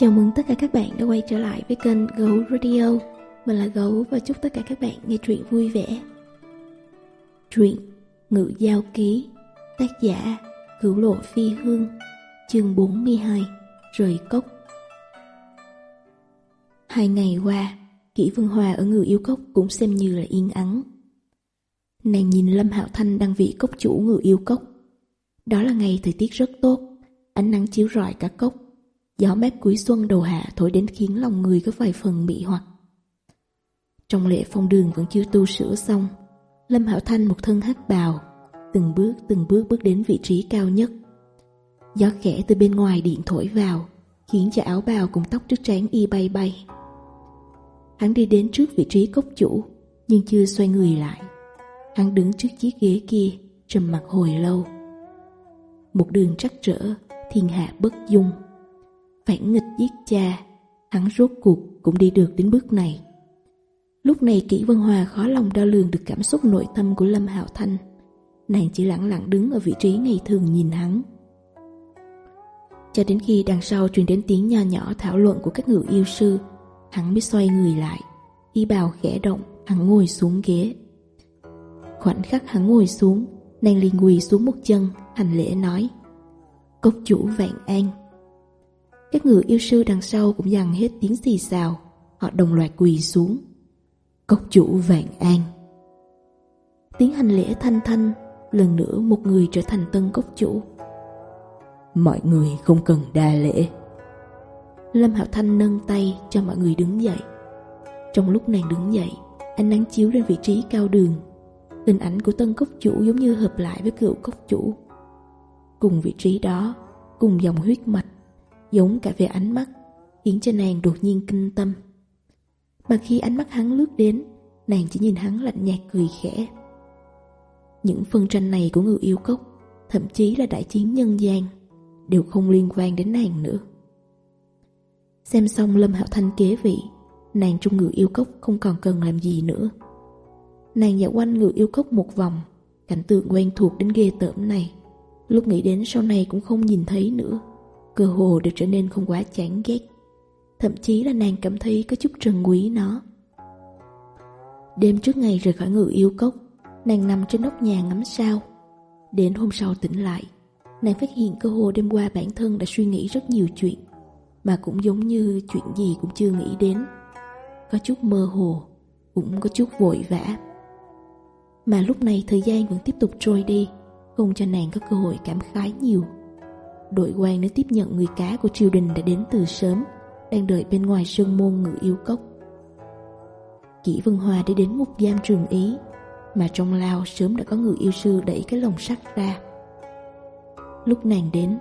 Chào mừng tất cả các bạn đã quay trở lại với kênh Gấu Radio. Mình là Gấu và chúc tất cả các bạn nghe truyện vui vẻ. Truyện Ngự Giao Ký Tác giả Cửu Lộ Phi Hương Chương 42 Rời Cốc. Hai ngày qua, Kỷ Vân Hòa ở Ngự Yêu Cốc cũng xem như là yên ắng. Nàng nhìn Lâm Hạo Thanh đang vị cốc chủ Ngự Yêu Cốc. Đó là ngày thời tiết rất tốt Ánh nắng chiếu rọi cả cốc. Gió mát cuối xuân đầu hạ thổi đến khiến lòng người có vài phần mị hoặc. Trong lễ phong đường vẫn chưa tu sửa xong, Lâm Hảo Thanh một thân hát bào, từng bước từng bước bước đến vị trí cao nhất. Gió khẽ từ bên ngoài điện thổi vào, khiến cho áo bào cùng tóc trước trán y bay bay. Hắn đi đến trước vị trí cốc chủ, nhưng chưa xoay người lại. Hắn đứng trước chiếc ghế kia, trầm mặc hồi lâu. Một đường trắc trở, thiên hạ bất dung phản nghịch giết cha, hắn rốt cuộc cũng đi được đến bước này. Lúc này Kỷ Vân Hòa khó lòng đo lường được cảm xúc nội tâm của Lâm Hạo Thanh. Nàng chỉ lặng lặng đứng ở vị trí ngày thường nhìn hắn. Cho đến khi đằng sau truyền đến tiếng nho nhỏ thảo luận của các người yêu sư, hắn mới xoay người lại, y bào khẽ động, hắn ngồi xuống ghế. Khoảnh khắc hắn ngồi xuống, nàng liền quỳ xuống một chân, hành lễ nói Cốc chủ vạn an các người yêu sư đằng sau cũng dằn hết tiếng xì xào. Họ đồng loạt quỳ xuống. Cốc chủ vạn an. Tiếng hành lễ thanh thanh, Lần nữa một người trở thành tân cốc chủ. Mọi người không cần đa lễ. Lâm Hạo Thanh nâng tay cho mọi người đứng dậy. Trong lúc nàng đứng dậy, Ánh nắng chiếu lên vị trí cao đường. Hình ảnh của tân cốc chủ giống như hợp lại với cựu cốc chủ. Cùng vị trí đó, Cùng dòng huyết mạch giống cả về ánh mắt, khiến cho nàng đột nhiên kinh tâm. Mà khi ánh mắt hắn lướt đến, nàng chỉ nhìn hắn lạnh nhạt cười khẽ. Những phân tranh này của người yêu cốc, thậm chí là đại chiến nhân gian, đều không liên quan đến nàng nữa. Xem xong Lâm Hạo Thanh kế vị, nàng trung ngự yêu cốc không còn cần làm gì nữa. Nàng dạo quanh ngự yêu cốc một vòng, cảnh tượng quen thuộc đến ghê tởm này, lúc nghĩ đến sau này cũng không nhìn thấy nữa cơ hồ đều trở nên không quá chán ghét. Thậm chí là nàng cảm thấy có chút trần quý nó. Đêm trước ngày rời khỏi người yêu cốc, nàng nằm trên nóc nhà ngắm sao. Đến hôm sau tỉnh lại, nàng phát hiện cơ hồ đêm qua bản thân đã suy nghĩ rất nhiều chuyện, mà cũng giống như chuyện gì cũng chưa nghĩ đến. Có chút mơ hồ, cũng có chút vội vã. Mà lúc này thời gian vẫn tiếp tục trôi đi, không cho nàng có cơ hội cảm khái nhiều đội quan đến tiếp nhận người cá của triều đình đã đến từ sớm, đang đợi bên ngoài sân môn ngự yêu cốc. Kỷ Vân Hòa đi đến một giam trường Ý, mà trong lao sớm đã có người yêu sư đẩy cái lồng sắt ra. Lúc nàng đến,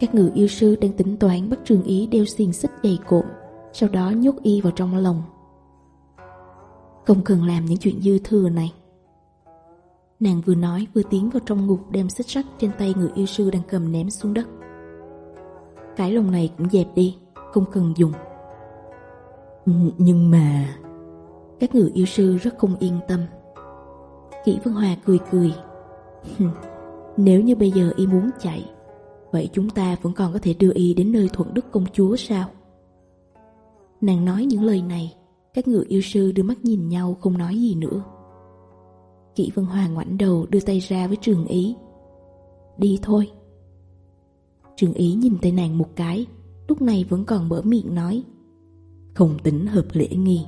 các người yêu sư đang tính toán bắt trường Ý đeo xiềng xích đầy cộm, sau đó nhốt y vào trong lồng. Không cần làm những chuyện dư thừa này. Nàng vừa nói vừa tiến vào trong ngục đem xích sắt trên tay người yêu sư đang cầm ném xuống đất. Cái lồng này cũng dẹp đi, Không cần dùng. Nhưng mà Các người yêu sư rất không yên tâm. Kỷ Vân Hòa cười cười. Nếu như bây giờ y muốn chạy, Vậy chúng ta vẫn còn có thể đưa y đến nơi thuận đức công chúa sao? Nàng nói những lời này, Các ngựa yêu sư đưa mắt nhìn nhau không nói gì nữa. Kỷ Vân Hòa ngoảnh đầu đưa tay ra với trường ý. Đi thôi. Trương Ý nhìn thấy nàng một cái Lúc này vẫn còn mở miệng nói. Không tính hợp lễ nghi.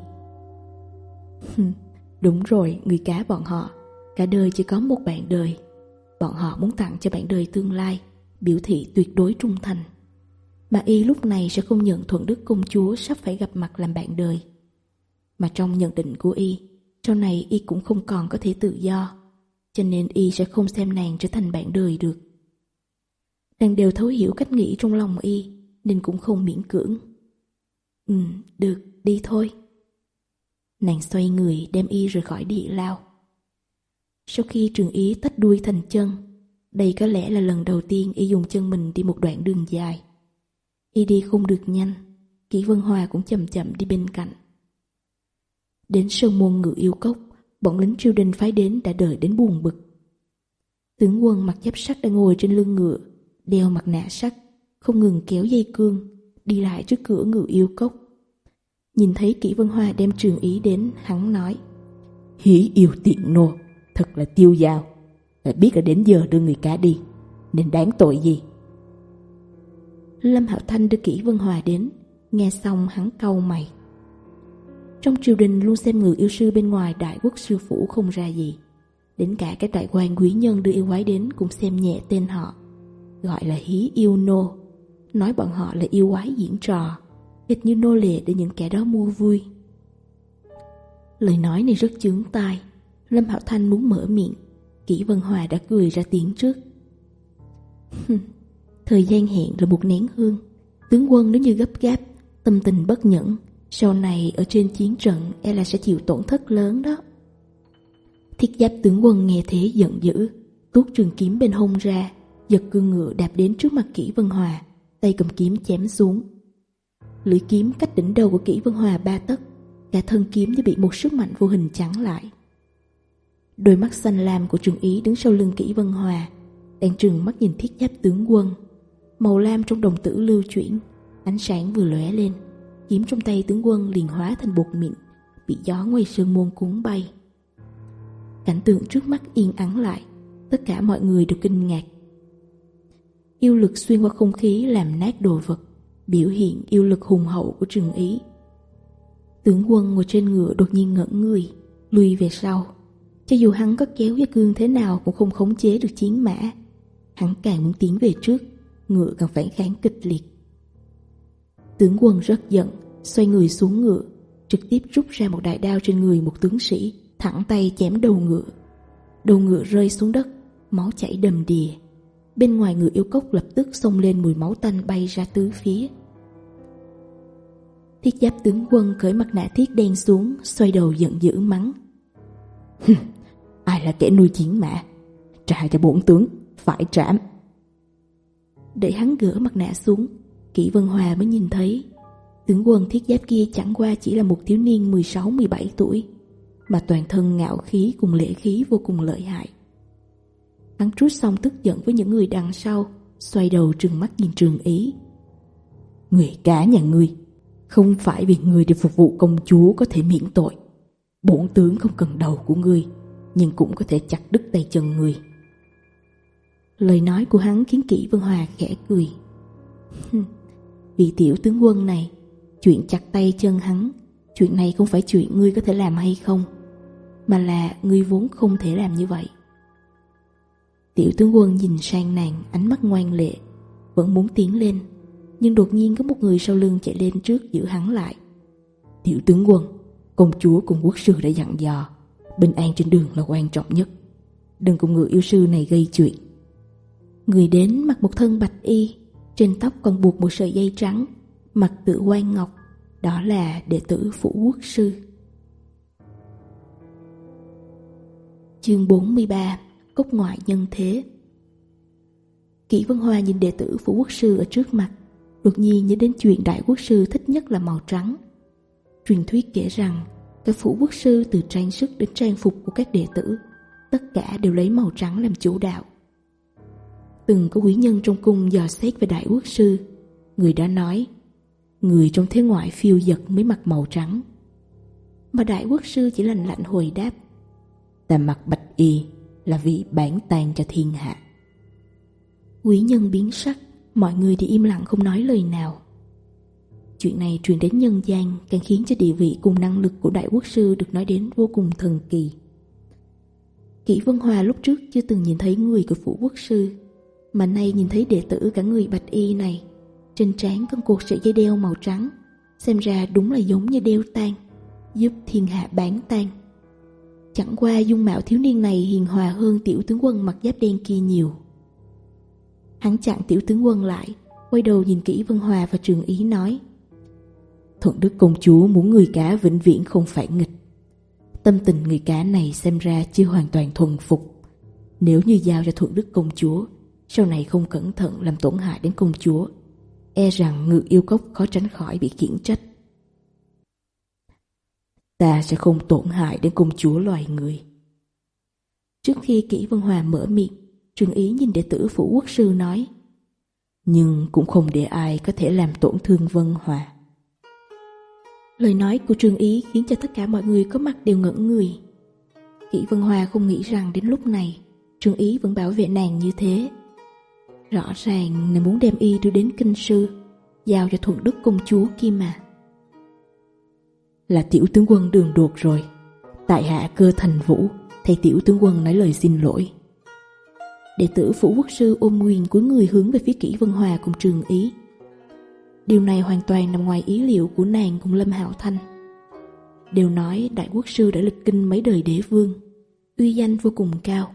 Đúng rồi, người cá bọn họ. Cả đời chỉ có một bạn đời. Bọn họ muốn tặng cho bạn đời tương lai Biểu thị tuyệt đối trung thành. Mà y lúc này sẽ không nhận thuận đức công chúa Sắp phải gặp mặt làm bạn đời. Mà trong nhận định của y Sau này y cũng không còn có thể tự do Cho nên y sẽ không xem nàng trở thành bạn đời được. Nàng đều thấu hiểu cách nghĩ trong lòng y Nên cũng không miễn cưỡng. Ừ, được, đi thôi. Nàng xoay người đem y rời khỏi địa lao. Sau khi trường ý tách đuôi thành chân Đây có lẽ là lần đầu tiên y dùng chân mình đi một đoạn đường dài. Y đi không được nhanh Kỷ Vân Hòa cũng chậm chậm đi bên cạnh. Đến sơn môn ngự yêu cốc Bọn lính triều đình phái đến đã đợi đến buồn bực. Tướng quân mặc giáp sắt đang ngồi trên lưng ngựa đeo mặt nạ sắt, không ngừng kéo dây cương, đi lại trước cửa ngự yêu cốc. Nhìn thấy Kỷ Vân Hoa đem trường ý đến, hắn nói Hỉ yêu tiện nô, thật là tiêu dao, lại biết là đến giờ đưa người cả đi, nên đáng tội gì. Lâm Hạo Thanh đưa Kỷ Vân Hòa đến, nghe xong hắn câu mày. Trong triều đình luôn xem người yêu sư bên ngoài đại quốc sư phủ không ra gì. Đến cả cái đại quan quý nhân đưa yêu quái đến cũng xem nhẹ tên họ gọi là hí yêu nô, nói bọn họ là yêu quái diễn trò, hệt như nô lệ để những kẻ đó mua vui. Lời nói này rất chướng tai, Lâm Hạo Thanh muốn mở miệng, Kỷ Vân Hòa đã cười ra tiếng trước. Thời gian hẹn là một nén hương, tướng quân nếu như gấp gáp, tâm tình bất nhẫn, sau này ở trên chiến trận e là sẽ chịu tổn thất lớn đó. Thiết giáp tướng quân nghe thế giận dữ, tuốt trường kiếm bên hông ra, giật cương ngựa đạp đến trước mặt kỹ vân hòa, tay cầm kiếm chém xuống. Lưỡi kiếm cách đỉnh đầu của kỹ vân hòa ba tấc, cả thân kiếm như bị một sức mạnh vô hình chắn lại. Đôi mắt xanh lam của trường ý đứng sau lưng kỹ vân hòa, đang trừng mắt nhìn thiết giáp tướng quân. Màu lam trong đồng tử lưu chuyển, ánh sáng vừa lóe lên, kiếm trong tay tướng quân liền hóa thành bột mịn, bị gió ngoài sơn môn cuốn bay. Cảnh tượng trước mắt yên ắng lại, tất cả mọi người đều kinh ngạc. Yêu lực xuyên qua không khí làm nát đồ vật, biểu hiện yêu lực hùng hậu của trường Ý. Tướng quân ngồi trên ngựa đột nhiên ngẩn người, lùi về sau. Cho dù hắn có kéo với cương thế nào cũng không khống chế được chiến mã. Hắn càng muốn tiến về trước, ngựa càng phản kháng kịch liệt. Tướng quân rất giận, xoay người xuống ngựa, trực tiếp rút ra một đại đao trên người một tướng sĩ, thẳng tay chém đầu ngựa. Đầu ngựa rơi xuống đất, máu chảy đầm đìa. Bên ngoài người yêu cốc lập tức xông lên mùi máu tanh bay ra tứ phía. Thiết giáp tướng quân cởi mặt nạ thiết đen xuống, Xoay đầu giận dữ mắng. Ai là kẻ nuôi chiến mã? Trả cho bổn tướng, Phải trả. Để hắn gỡ mặt nạ xuống, Kỷ Vân Hòa mới nhìn thấy. Tướng quân thiết giáp kia chẳng qua chỉ là một thiếu niên 16-17 tuổi, Mà toàn thân ngạo khí cùng lễ khí vô cùng lợi hại. Hắn trút xong tức giận với những người đằng sau, xoay đầu trừng mắt nhìn trường ý. Người cả nhà ngươi, không phải vì ngươi để phục vụ công chúa có thể miễn tội. Bổn tướng không cần đầu của ngươi, nhưng cũng có thể chặt đứt tay chân ngươi. Lời nói của hắn khiến kỹ Vân Hòa khẽ cười. vì tiểu tướng quân này, chuyện chặt tay chân hắn, chuyện này không phải chuyện ngươi có thể làm hay không, mà là ngươi vốn không thể làm như vậy. Tiểu tướng quân nhìn sang nàng, ánh mắt ngoan lệ, Vẫn muốn tiến lên, Nhưng đột nhiên có một người sau lưng chạy lên trước giữ hắn lại. Tiểu tướng quân, Công chúa cùng quốc sư đã dặn dò, Bình an trên đường là quan trọng nhất, Đừng cùng người yêu sư này gây chuyện. Người đến mặc một thân bạch y, Trên tóc còn buộc một sợi dây trắng Mặt tự quan ngọc, Đó là đệ tử phủ quốc sư. Chương 43 cốc ngoại nhân thế. Kỷ Vân Hoa nhìn đệ tử phủ quốc sư ở trước mặt, đột nhiên nhớ đến chuyện đại quốc sư thích nhất là màu trắng. Truyền thuyết kể rằng, các phủ quốc sư từ trang sức đến trang phục của các đệ tử, tất cả đều lấy màu trắng làm chủ đạo. Từng có quý nhân trong cung dò xét về đại quốc sư, người đã nói, người trong thế ngoại phiêu giật mới mặc màu trắng. Mà đại quốc sư chỉ lành lạnh hồi đáp, ta mặc bạch y, là vị bản tàn cho thiên hạ. Quý nhân biến sắc, mọi người thì im lặng không nói lời nào. Chuyện này truyền đến nhân gian càng khiến cho địa vị cùng năng lực của đại quốc sư được nói đến vô cùng thần kỳ. Kỷ Vân Hòa lúc trước chưa từng nhìn thấy người của phủ quốc sư, mà nay nhìn thấy đệ tử cả người bạch y này. Trên trán con cuộc sợi dây đeo màu trắng, xem ra đúng là giống như đeo tan, giúp thiên hạ bán tan. Chẳng qua dung mạo thiếu niên này hiền hòa hơn tiểu tướng quân mặc giáp đen kia nhiều. Hắn chặn tiểu tướng quân lại, quay đầu nhìn kỹ Vân Hòa và Trường Ý nói. Thuận Đức Công Chúa muốn người cá vĩnh viễn không phải nghịch. Tâm tình người cá này xem ra chưa hoàn toàn thuần phục. Nếu như giao cho Thuận Đức Công Chúa, sau này không cẩn thận làm tổn hại đến công chúa, e rằng ngự yêu cốc khó tránh khỏi bị khiển trách ta sẽ không tổn hại đến công chúa loài người. Trước khi Kỷ Vân Hòa mở miệng, trường Ý nhìn đệ tử Phủ Quốc Sư nói, nhưng cũng không để ai có thể làm tổn thương Vân Hòa. Lời nói của trường Ý khiến cho tất cả mọi người có mặt đều ngẩn người. Kỷ Vân Hòa không nghĩ rằng đến lúc này, trường Ý vẫn bảo vệ nàng như thế. Rõ ràng nàng muốn đem y đưa đến kinh sư, giao cho thuận đức công chúa kia mà là tiểu tướng quân đường đột rồi. Tại hạ cơ thành vũ, thầy tiểu tướng quân nói lời xin lỗi. Đệ tử phủ quốc sư ôm nguyên của người hướng về phía kỹ vân hòa cùng trường ý. Điều này hoàn toàn nằm ngoài ý liệu của nàng cùng Lâm Hạo Thanh. Đều nói đại quốc sư đã lịch kinh mấy đời đế vương, uy danh vô cùng cao.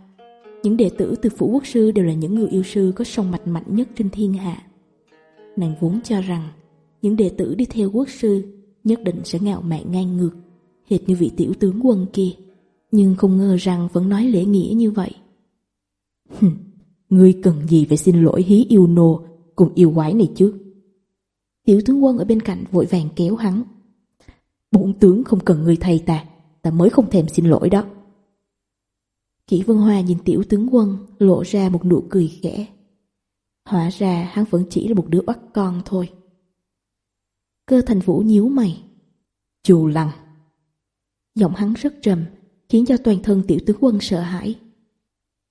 Những đệ tử từ phủ quốc sư đều là những người yêu sư có sông mạch mạnh nhất trên thiên hạ. Nàng vốn cho rằng những đệ tử đi theo quốc sư nhất định sẽ ngạo mạn ngang ngược, hệt như vị tiểu tướng quân kia, nhưng không ngờ rằng vẫn nói lễ nghĩa như vậy. Hừm, ngươi cần gì phải xin lỗi hí yêu nô cùng yêu quái này chứ? Tiểu tướng quân ở bên cạnh vội vàng kéo hắn. Bốn tướng không cần ngươi thay ta, ta mới không thèm xin lỗi đó. Kỷ Vân Hoa nhìn tiểu tướng quân lộ ra một nụ cười khẽ. Hóa ra hắn vẫn chỉ là một đứa bắt con thôi. Cơ thành vũ nhíu mày. Chù lăng. Giọng hắn rất trầm, khiến cho toàn thân tiểu tướng quân sợ hãi.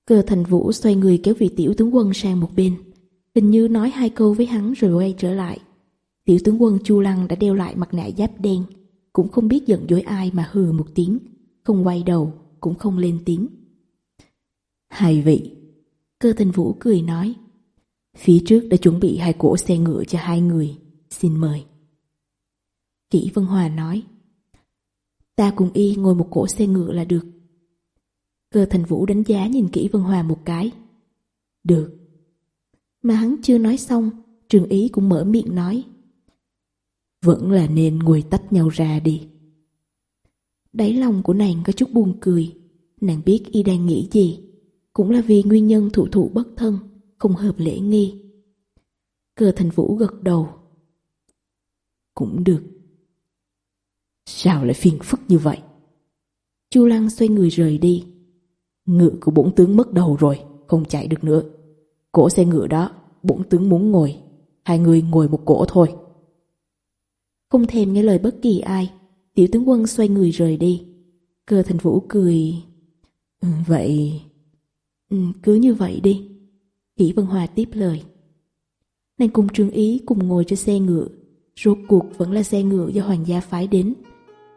Cơ thành vũ xoay người kéo vị tiểu tướng quân sang một bên. Hình như nói hai câu với hắn rồi quay trở lại. Tiểu tướng quân Chu Lăng đã đeo lại mặt nạ giáp đen, cũng không biết giận dỗi ai mà hừ một tiếng, không quay đầu, cũng không lên tiếng. Hai vị, cơ thành vũ cười nói, phía trước đã chuẩn bị hai cỗ xe ngựa cho hai người, xin mời. Kỷ Vân Hòa nói, Ta cùng y ngồi một cỗ xe ngựa là được. Cơ thành vũ đánh giá nhìn Kỷ Vân Hòa một cái, Được. Mà hắn chưa nói xong, Trường ý cũng mở miệng nói, Vẫn là nên ngồi tách nhau ra đi. Đáy lòng của nàng có chút buồn cười. Nàng biết y đang nghĩ gì, Cũng là vì nguyên nhân thụ thụ bất thân, Không hợp lễ nghi. Cơ thành vũ gật đầu, Cũng được. Sao lại phiền phức như vậy? Chu Lăng xoay người rời đi. Ngựa của bổn tướng mất đầu rồi, không chạy được nữa. Cổ xe ngựa đó, bổn tướng muốn ngồi. Hai người ngồi một cổ thôi. Không thèm nghe lời bất kỳ ai, tiểu tướng quân xoay người rời đi. Cơ thành vũ cười... Ừ, vậy... Ừ, cứ như vậy đi. Kỷ Vân Hòa tiếp lời. Nàng cùng Trương Ý cùng ngồi trên xe ngựa. Rốt cuộc vẫn là xe ngựa do hoàng gia phái đến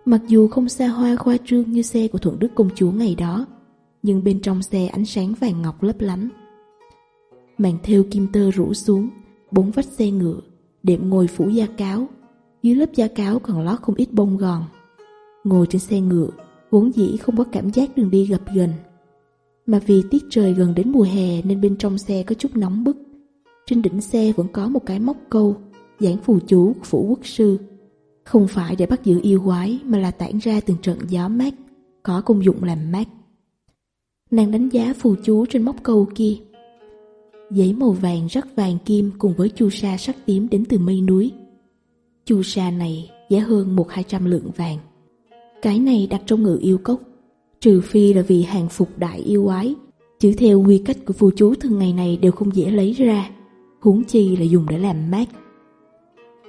Mặc dù không xa hoa khoa trương như xe của Thuận Đức công chúa ngày đó, nhưng bên trong xe ánh sáng vàng ngọc lấp lánh. Màn thêu kim tơ rủ xuống, bốn vách xe ngựa, đệm ngồi phủ da cáo, dưới lớp da cáo còn lót không ít bông gòn. Ngồi trên xe ngựa, vốn dĩ không có cảm giác đường đi gập ghềnh. Mà vì tiết trời gần đến mùa hè nên bên trong xe có chút nóng bức. Trên đỉnh xe vẫn có một cái móc câu, giảng phù chú của phủ quốc sư không phải để bắt giữ yêu quái mà là tản ra từng trận gió mát, có công dụng làm mát. Nàng đánh giá phù chú trên móc câu kia. Giấy màu vàng rất vàng kim cùng với chu sa sắc tím đến từ mây núi. Chu sa này giá hơn một hai trăm lượng vàng. Cái này đặt trong ngự yêu cốc, trừ phi là vì hàng phục đại yêu quái, chứ theo quy cách của phù chú thường ngày này đều không dễ lấy ra, huống chi là dùng để làm mát.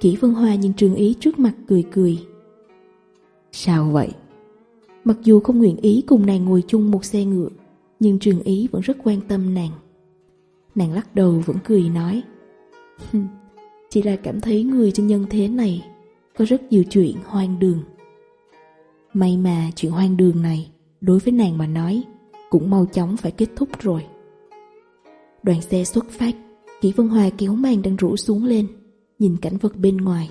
Kỷ Vân Hoa nhìn trường ý trước mặt cười cười. Sao vậy? Mặc dù không nguyện ý cùng nàng ngồi chung một xe ngựa, nhưng trường ý vẫn rất quan tâm nàng. Nàng lắc đầu vẫn cười nói. Chỉ là cảm thấy người trên nhân thế này có rất nhiều chuyện hoang đường. May mà chuyện hoang đường này đối với nàng mà nói cũng mau chóng phải kết thúc rồi. Đoàn xe xuất phát, Kỷ Vân Hòa kéo màn đang rủ xuống lên, nhìn cảnh vật bên ngoài.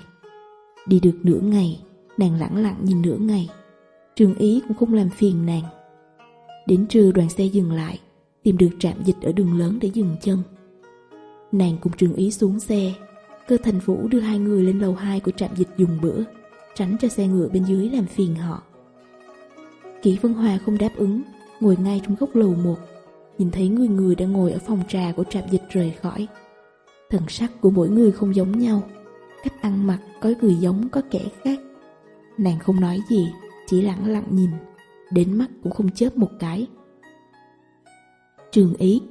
Đi được nửa ngày, nàng lẳng lặng nhìn nửa ngày. Trường ý cũng không làm phiền nàng. Đến trưa đoàn xe dừng lại, tìm được trạm dịch ở đường lớn để dừng chân. Nàng cùng trường ý xuống xe, cơ thành vũ đưa hai người lên lầu 2 của trạm dịch dùng bữa, tránh cho xe ngựa bên dưới làm phiền họ. Kỷ Vân Hòa không đáp ứng, ngồi ngay trong góc lầu một, nhìn thấy người người đang ngồi ở phòng trà của trạm dịch rời khỏi, Thần sắc của mỗi người không giống nhau. Cách ăn mặc có người giống, có kẻ khác. Nàng không nói gì, Chỉ lặng lặng nhìn, Đến mắt cũng không chớp một cái. Trường ý.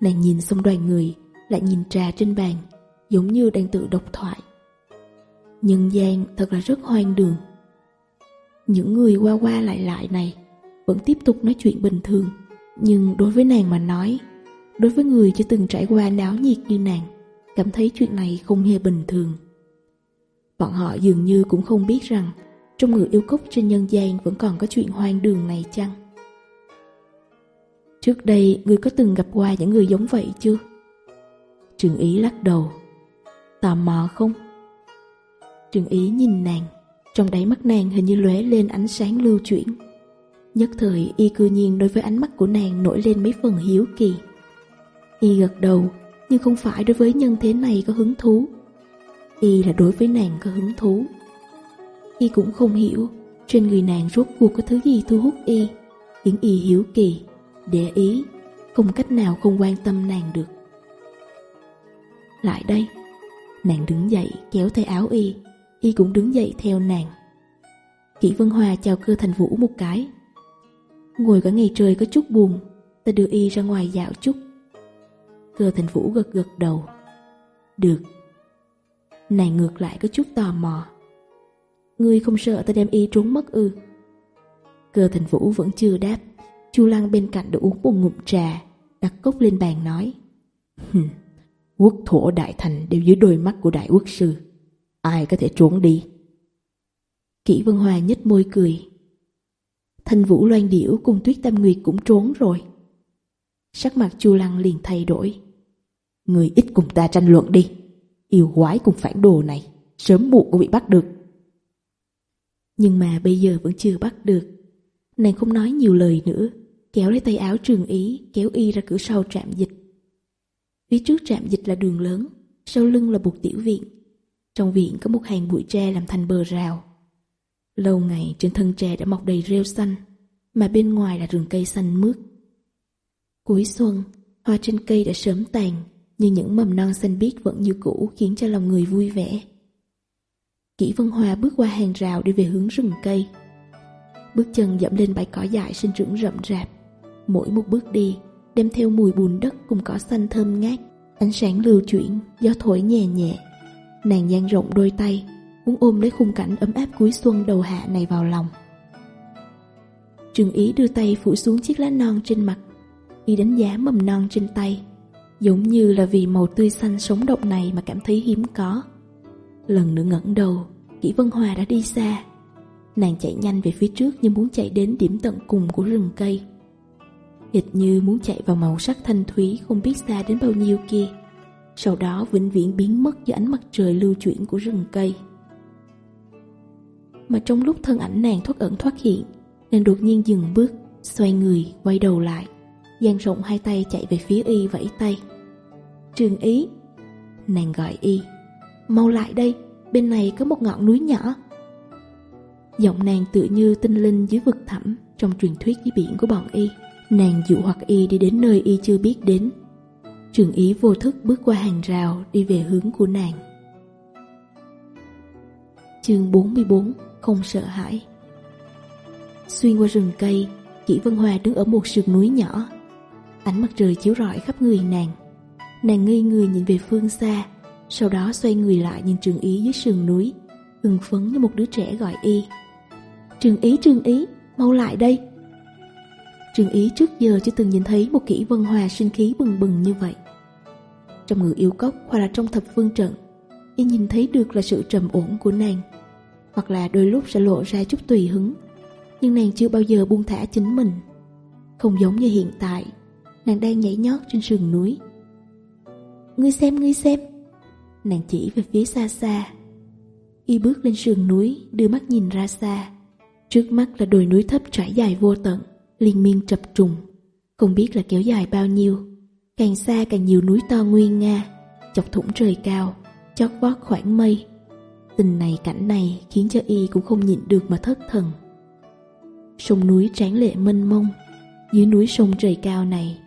Nàng nhìn xong đoàn người, Lại nhìn trà trên bàn, Giống như đang tự độc thoại. Nhân gian thật là rất hoang đường. Những người qua qua lại lại này Vẫn tiếp tục nói chuyện bình thường, Nhưng đối với nàng mà nói Đối với người chưa từng trải qua náo nhiệt như nàng, cảm thấy chuyện này không hề bình thường. Bọn họ dường như cũng không biết rằng trong người yêu cốc trên nhân gian vẫn còn có chuyện hoang đường này chăng? Trước đây, người có từng gặp qua những người giống vậy chưa? Trường Ý lắc đầu. Tò mò không? Trường Ý nhìn nàng, trong đáy mắt nàng hình như lóe lên ánh sáng lưu chuyển. Nhất thời y cư nhiên đối với ánh mắt của nàng nổi lên mấy phần hiếu kỳ. Y gật đầu, nhưng không phải đối với nhân thế này có hứng thú. Y là đối với nàng có hứng thú. Y cũng không hiểu, trên người nàng rốt cuộc có thứ gì thu hút Y, khiến Y hiểu kỳ, để ý, không cách nào không quan tâm nàng được. Lại đây, nàng đứng dậy kéo tay áo Y, Y cũng đứng dậy theo nàng. Kỷ Vân Hòa chào cơ thành vũ một cái. Ngồi cả ngày trời có chút buồn, ta đưa Y ra ngoài dạo chút. Cơ Thành Vũ gật gật đầu. Được. Này ngược lại có chút tò mò. Ngươi không sợ ta đem y trốn mất ư? Cơ Thành Vũ vẫn chưa đáp. Chu Lăng bên cạnh đã uống một ngụm trà, đặt cốc lên bàn nói. quốc thổ đại thành đều dưới đôi mắt của đại quốc sư. Ai có thể trốn đi? Kỷ Vân Hòa nhếch môi cười. Thành Vũ Loan Điểu cùng Tuyết Tâm Nguyệt cũng trốn rồi. Sắc mặt Chu Lăng liền thay đổi. Người ít cùng ta tranh luận đi. Yêu quái cùng phản đồ này, sớm muộn cũng bị bắt được. Nhưng mà bây giờ vẫn chưa bắt được. Nàng không nói nhiều lời nữa, kéo lấy tay áo trường ý, kéo y ra cửa sau trạm dịch. Phía trước trạm dịch là đường lớn, sau lưng là một tiểu viện. Trong viện có một hàng bụi tre làm thành bờ rào. Lâu ngày trên thân tre đã mọc đầy rêu xanh, mà bên ngoài là rừng cây xanh mướt. Cuối xuân, hoa trên cây đã sớm tàn, nhưng những mầm non xanh biếc vẫn như cũ khiến cho lòng người vui vẻ. Kỷ Vân Hoa bước qua hàng rào đi về hướng rừng cây. Bước chân dẫm lên bãi cỏ dại sinh trưởng rậm rạp. Mỗi một bước đi đem theo mùi bùn đất cùng cỏ xanh thơm ngát, ánh sáng lưu chuyển, gió thổi nhẹ nhẹ. Nàng dang rộng đôi tay, muốn ôm lấy khung cảnh ấm áp cuối xuân đầu hạ này vào lòng. Trường Ý đưa tay phủ xuống chiếc lá non trên mặt, y đánh giá mầm non trên tay giống như là vì màu tươi xanh sống động này mà cảm thấy hiếm có. Lần nữa ngẩng đầu, Kỷ Vân Hòa đã đi xa. Nàng chạy nhanh về phía trước như muốn chạy đến điểm tận cùng của rừng cây. Hệt như muốn chạy vào màu sắc thanh thúy không biết xa đến bao nhiêu kia. Sau đó vĩnh viễn biến mất dưới ánh mặt trời lưu chuyển của rừng cây. Mà trong lúc thân ảnh nàng thoát ẩn thoát hiện, nàng đột nhiên dừng bước, xoay người, quay đầu lại dang rộng hai tay chạy về phía y vẫy tay. Trương Ý. Nàng gọi y. Mau lại đây, bên này có một ngọn núi nhỏ. Giọng nàng tự như tinh linh dưới vực thẳm Trong truyền thuyết dưới biển của bọn y. Nàng dụ hoặc y đi đến nơi y chưa biết đến. Trường Ý vô thức bước qua hàng rào đi về hướng của nàng. Chương 44 Không sợ hãi. Xuyên qua rừng cây Kỷ Vân Hòa đứng ở một sườn núi nhỏ. Ánh mặt trời chiếu rọi khắp người nàng. Nàng ngây người nhìn về phương xa Sau đó xoay người lại nhìn Trường Ý dưới sườn núi Hưng phấn như một đứa trẻ gọi y. Trường Ý, Trường Ý, mau lại đây. Trường Ý trước giờ chưa từng nhìn thấy một kỹ vân hòa sinh khí bừng bừng như vậy. Trong người yêu cốc hoặc là trong thập phương trận Y nhìn thấy được là sự trầm ổn của nàng Hoặc là đôi lúc sẽ lộ ra chút tùy hứng Nhưng nàng chưa bao giờ buông thả chính mình. Không giống như hiện tại Nàng đang nhảy nhót trên sườn núi. Ngươi xem, ngươi xem. Nàng chỉ về phía xa xa. Y bước lên sườn núi Đưa mắt nhìn ra xa. Trước mắt là đồi núi thấp trải dài vô tận Liên miên chập trùng. Không biết là kéo dài bao nhiêu. Càng xa càng nhiều núi to nguyên nga Chọc thủng trời cao Chót vót khoảng mây. Tình này cảnh này khiến cho Y cũng không nhịn được mà thất thần. Sông núi tráng lệ mênh mông. Dưới núi sông trời cao này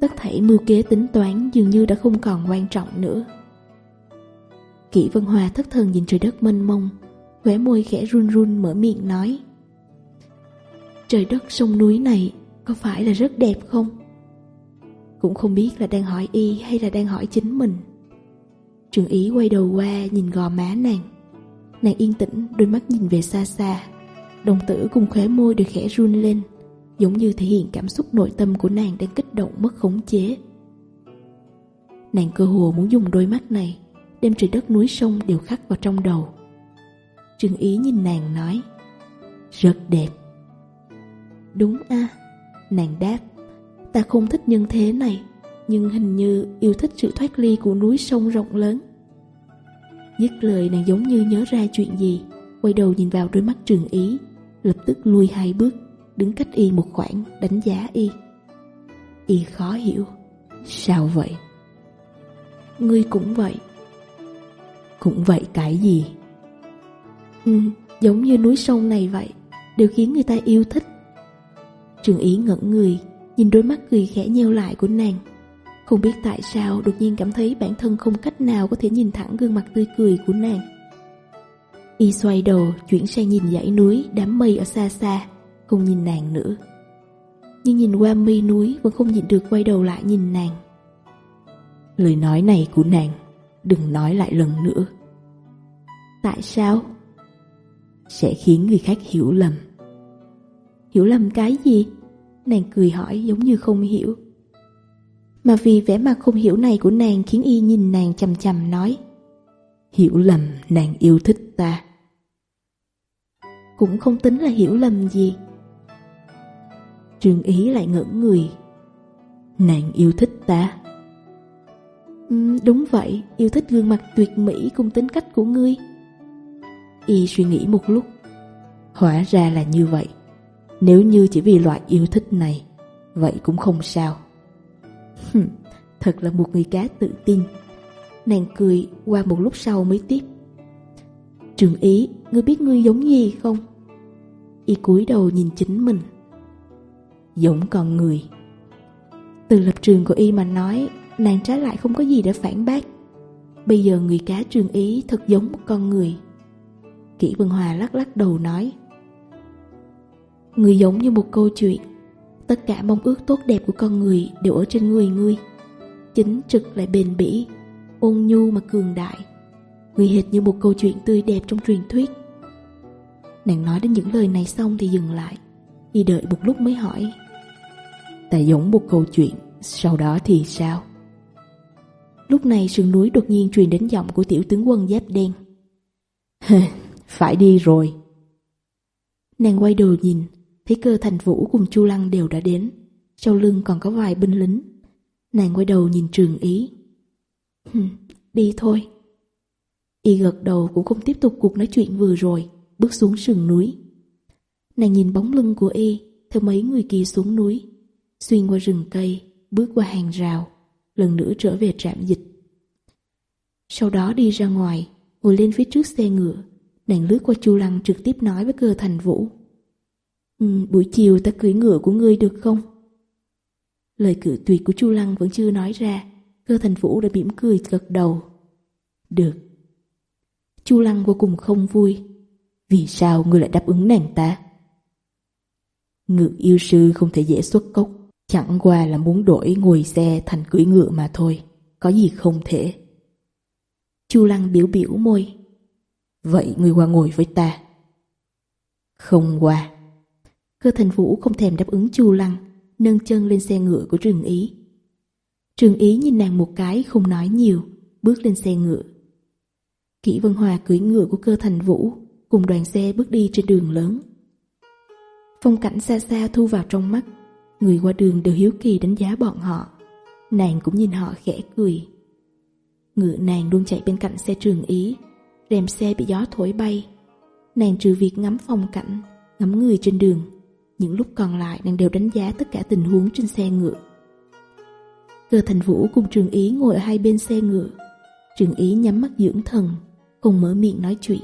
tất thảy mưu kế tính toán dường như đã không còn quan trọng nữa. Kỷ Vân Hòa thất thần nhìn trời đất mênh mông, khóe môi khẽ run run mở miệng nói. Trời đất sông núi này có phải là rất đẹp không? Cũng không biết là đang hỏi y hay là đang hỏi chính mình. Trường ý quay đầu qua nhìn gò má nàng. Nàng yên tĩnh, đôi mắt nhìn về xa xa. Đồng tử cùng khóe môi được khẽ run lên giống như thể hiện cảm xúc nội tâm của nàng đang kích động mất khống chế. Nàng cơ hồ muốn dùng đôi mắt này, đem trời đất núi sông đều khắc vào trong đầu. Trừng ý nhìn nàng nói, rất đẹp. Đúng a nàng đáp, ta không thích nhân thế này, nhưng hình như yêu thích sự thoát ly của núi sông rộng lớn. Dứt lời nàng giống như nhớ ra chuyện gì, quay đầu nhìn vào đôi mắt trường ý, lập tức lui hai bước đứng cách y một khoảng đánh giá y. Y khó hiểu, sao vậy? Ngươi cũng vậy. Cũng vậy cái gì? Ừ, giống như núi sông này vậy, đều khiến người ta yêu thích. Trường Ý ngẩn người, nhìn đôi mắt cười khẽ nheo lại của nàng. Không biết tại sao đột nhiên cảm thấy bản thân không cách nào có thể nhìn thẳng gương mặt tươi cười của nàng. Y xoay đầu chuyển sang nhìn dãy núi đám mây ở xa xa không nhìn nàng nữa. Nhưng nhìn qua mi núi vẫn không nhìn được quay đầu lại nhìn nàng. Lời nói này của nàng đừng nói lại lần nữa. Tại sao? Sẽ khiến người khác hiểu lầm. Hiểu lầm cái gì? Nàng cười hỏi giống như không hiểu. Mà vì vẻ mặt không hiểu này của nàng khiến y nhìn nàng chằm chằm nói, hiểu lầm, nàng yêu thích ta. Cũng không tính là hiểu lầm gì. Trương Ý lại ngẩn người. Nàng yêu thích ta. Ừ, Đúng vậy Yêu thích gương mặt tuyệt mỹ Cùng tính cách của ngươi. Y suy nghĩ một lúc. Hóa ra là như vậy. Nếu như chỉ vì loại yêu thích này Vậy cũng không sao. Thật là một người cá tự tin. Nàng cười qua một lúc sau mới tiếp. Trường ý, ngươi biết ngươi giống gì không? Y cúi đầu nhìn chính mình. Dũng còn người. Từ lập trường của y mà nói, Nàng trái lại không có gì để phản bác. Bây giờ người cá trương ý thật giống một con người. Kỷ Vân Hòa lắc lắc đầu nói, Người giống như một câu chuyện. Tất cả mong ước tốt đẹp của con người đều ở trên người ngươi. Chính trực lại bền bỉ, Ôn nhu mà cường đại. Người hệt như một câu chuyện tươi đẹp trong truyền thuyết. Nàng nói đến những lời này xong thì dừng lại. Y đợi một lúc mới hỏi Tại giống một câu chuyện, Sau đó thì sao? Lúc này sườn núi đột nhiên truyền đến giọng của tiểu tướng quân giáp đen. Phải đi rồi. Nàng quay đầu nhìn, Thấy cơ thành vũ cùng chu lăng đều đã đến, Sau lưng còn có vài binh lính. Nàng quay đầu nhìn trường ý. Đi thôi. Y gật đầu cũng không tiếp tục cuộc nói chuyện vừa rồi, Bước xuống sườn núi. Nàng nhìn bóng lưng của Y Theo mấy người kia xuống núi xuyên qua rừng cây, bước qua hàng rào, lần nữa trở về trạm dịch. Sau đó đi ra ngoài, ngồi lên phía trước xe ngựa, nàng lướt qua Chu Lăng trực tiếp nói với cơ thành vũ. Ừ, buổi chiều ta cưỡi ngựa của ngươi được không? Lời cử tuyệt của Chu Lăng vẫn chưa nói ra, cơ thành vũ đã mỉm cười gật đầu. Được. Chu Lăng vô cùng không vui. Vì sao ngươi lại đáp ứng nàng ta? Ngược yêu sư không thể dễ xuất cốc. Chẳng qua là muốn đổi ngồi xe thành cưỡi ngựa mà thôi, có gì không thể. Chu Lăng biểu biểu môi. Vậy ngươi qua ngồi với ta. Không qua. Cơ thành vũ không thèm đáp ứng Chu Lăng, nâng chân lên xe ngựa của Trường Ý. Trường Ý nhìn nàng một cái không nói nhiều, bước lên xe ngựa. Kỷ Vân Hòa cưỡi ngựa của cơ thành vũ, cùng đoàn xe bước đi trên đường lớn. Phong cảnh xa xa thu vào trong mắt, Người qua đường đều hiếu kỳ đánh giá bọn họ. Nàng cũng nhìn họ khẽ cười. Ngựa nàng luôn chạy bên cạnh xe trường Ý, Rèm xe bị gió thổi bay. Nàng trừ việc ngắm phong cảnh, Ngắm người trên đường, Những lúc còn lại nàng đều đánh giá tất cả tình huống trên xe ngựa. Cơ thành vũ cùng trường Ý ngồi ở hai bên xe ngựa. Trường Ý nhắm mắt dưỡng thần Cùng mở miệng nói chuyện.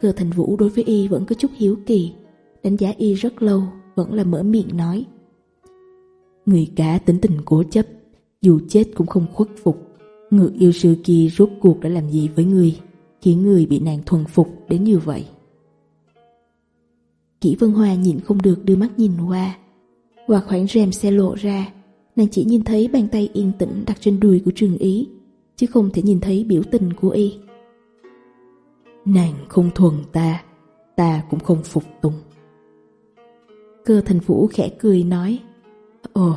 Cơ thành vũ đối với y vẫn có chút hiếu kỳ, Đánh giá y rất lâu vẫn là mở miệng nói. Người cá tính tình cố chấp, dù chết cũng không khuất phục. Người yêu sư kia rốt cuộc đã làm gì với người, khiến người bị nàng thuần phục đến như vậy. Kỷ Vân Hoa nhìn không được đưa mắt nhìn qua. Qua khoảng rèm xe lộ ra, nàng chỉ nhìn thấy bàn tay yên tĩnh đặt trên đùi của trường ý, chứ không thể nhìn thấy biểu tình của y. Nàng không thuần ta, ta cũng không phục tùng. Cơ thành vũ khẽ cười nói Ồ,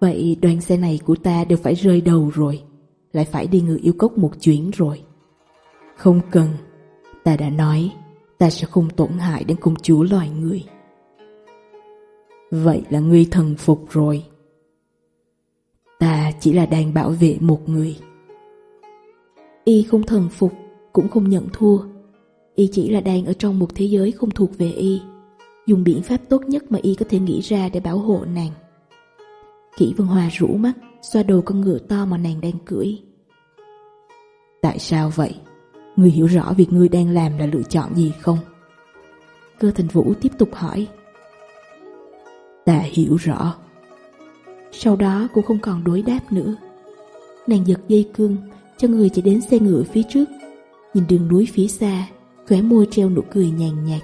vậy đoàn xe này của ta đều phải rơi đầu rồi Lại phải đi ngự yêu cốc một chuyến rồi. Không cần, ta đã nói Ta sẽ không tổn hại đến công chúa loài người. Vậy là ngươi thần phục rồi. Ta chỉ là đang bảo vệ một người. Y không thần phục Cũng không nhận thua. Y chỉ là đang ở trong một thế giới không thuộc về Y dùng biện pháp tốt nhất mà y có thể nghĩ ra để bảo hộ nàng. Kỷ Vân Hòa rũ mắt, xoa đồ con ngựa to mà nàng đang cưỡi. Tại sao vậy? người hiểu rõ việc ngươi đang làm là lựa chọn gì không? Cơ thành vũ tiếp tục hỏi. Ta hiểu rõ. Sau đó cũng không còn đối đáp nữa. Nàng giật dây cương, cho người chạy đến xe ngựa phía trước. Nhìn đường núi phía xa, khóe môi treo nụ cười nhàn nhạt.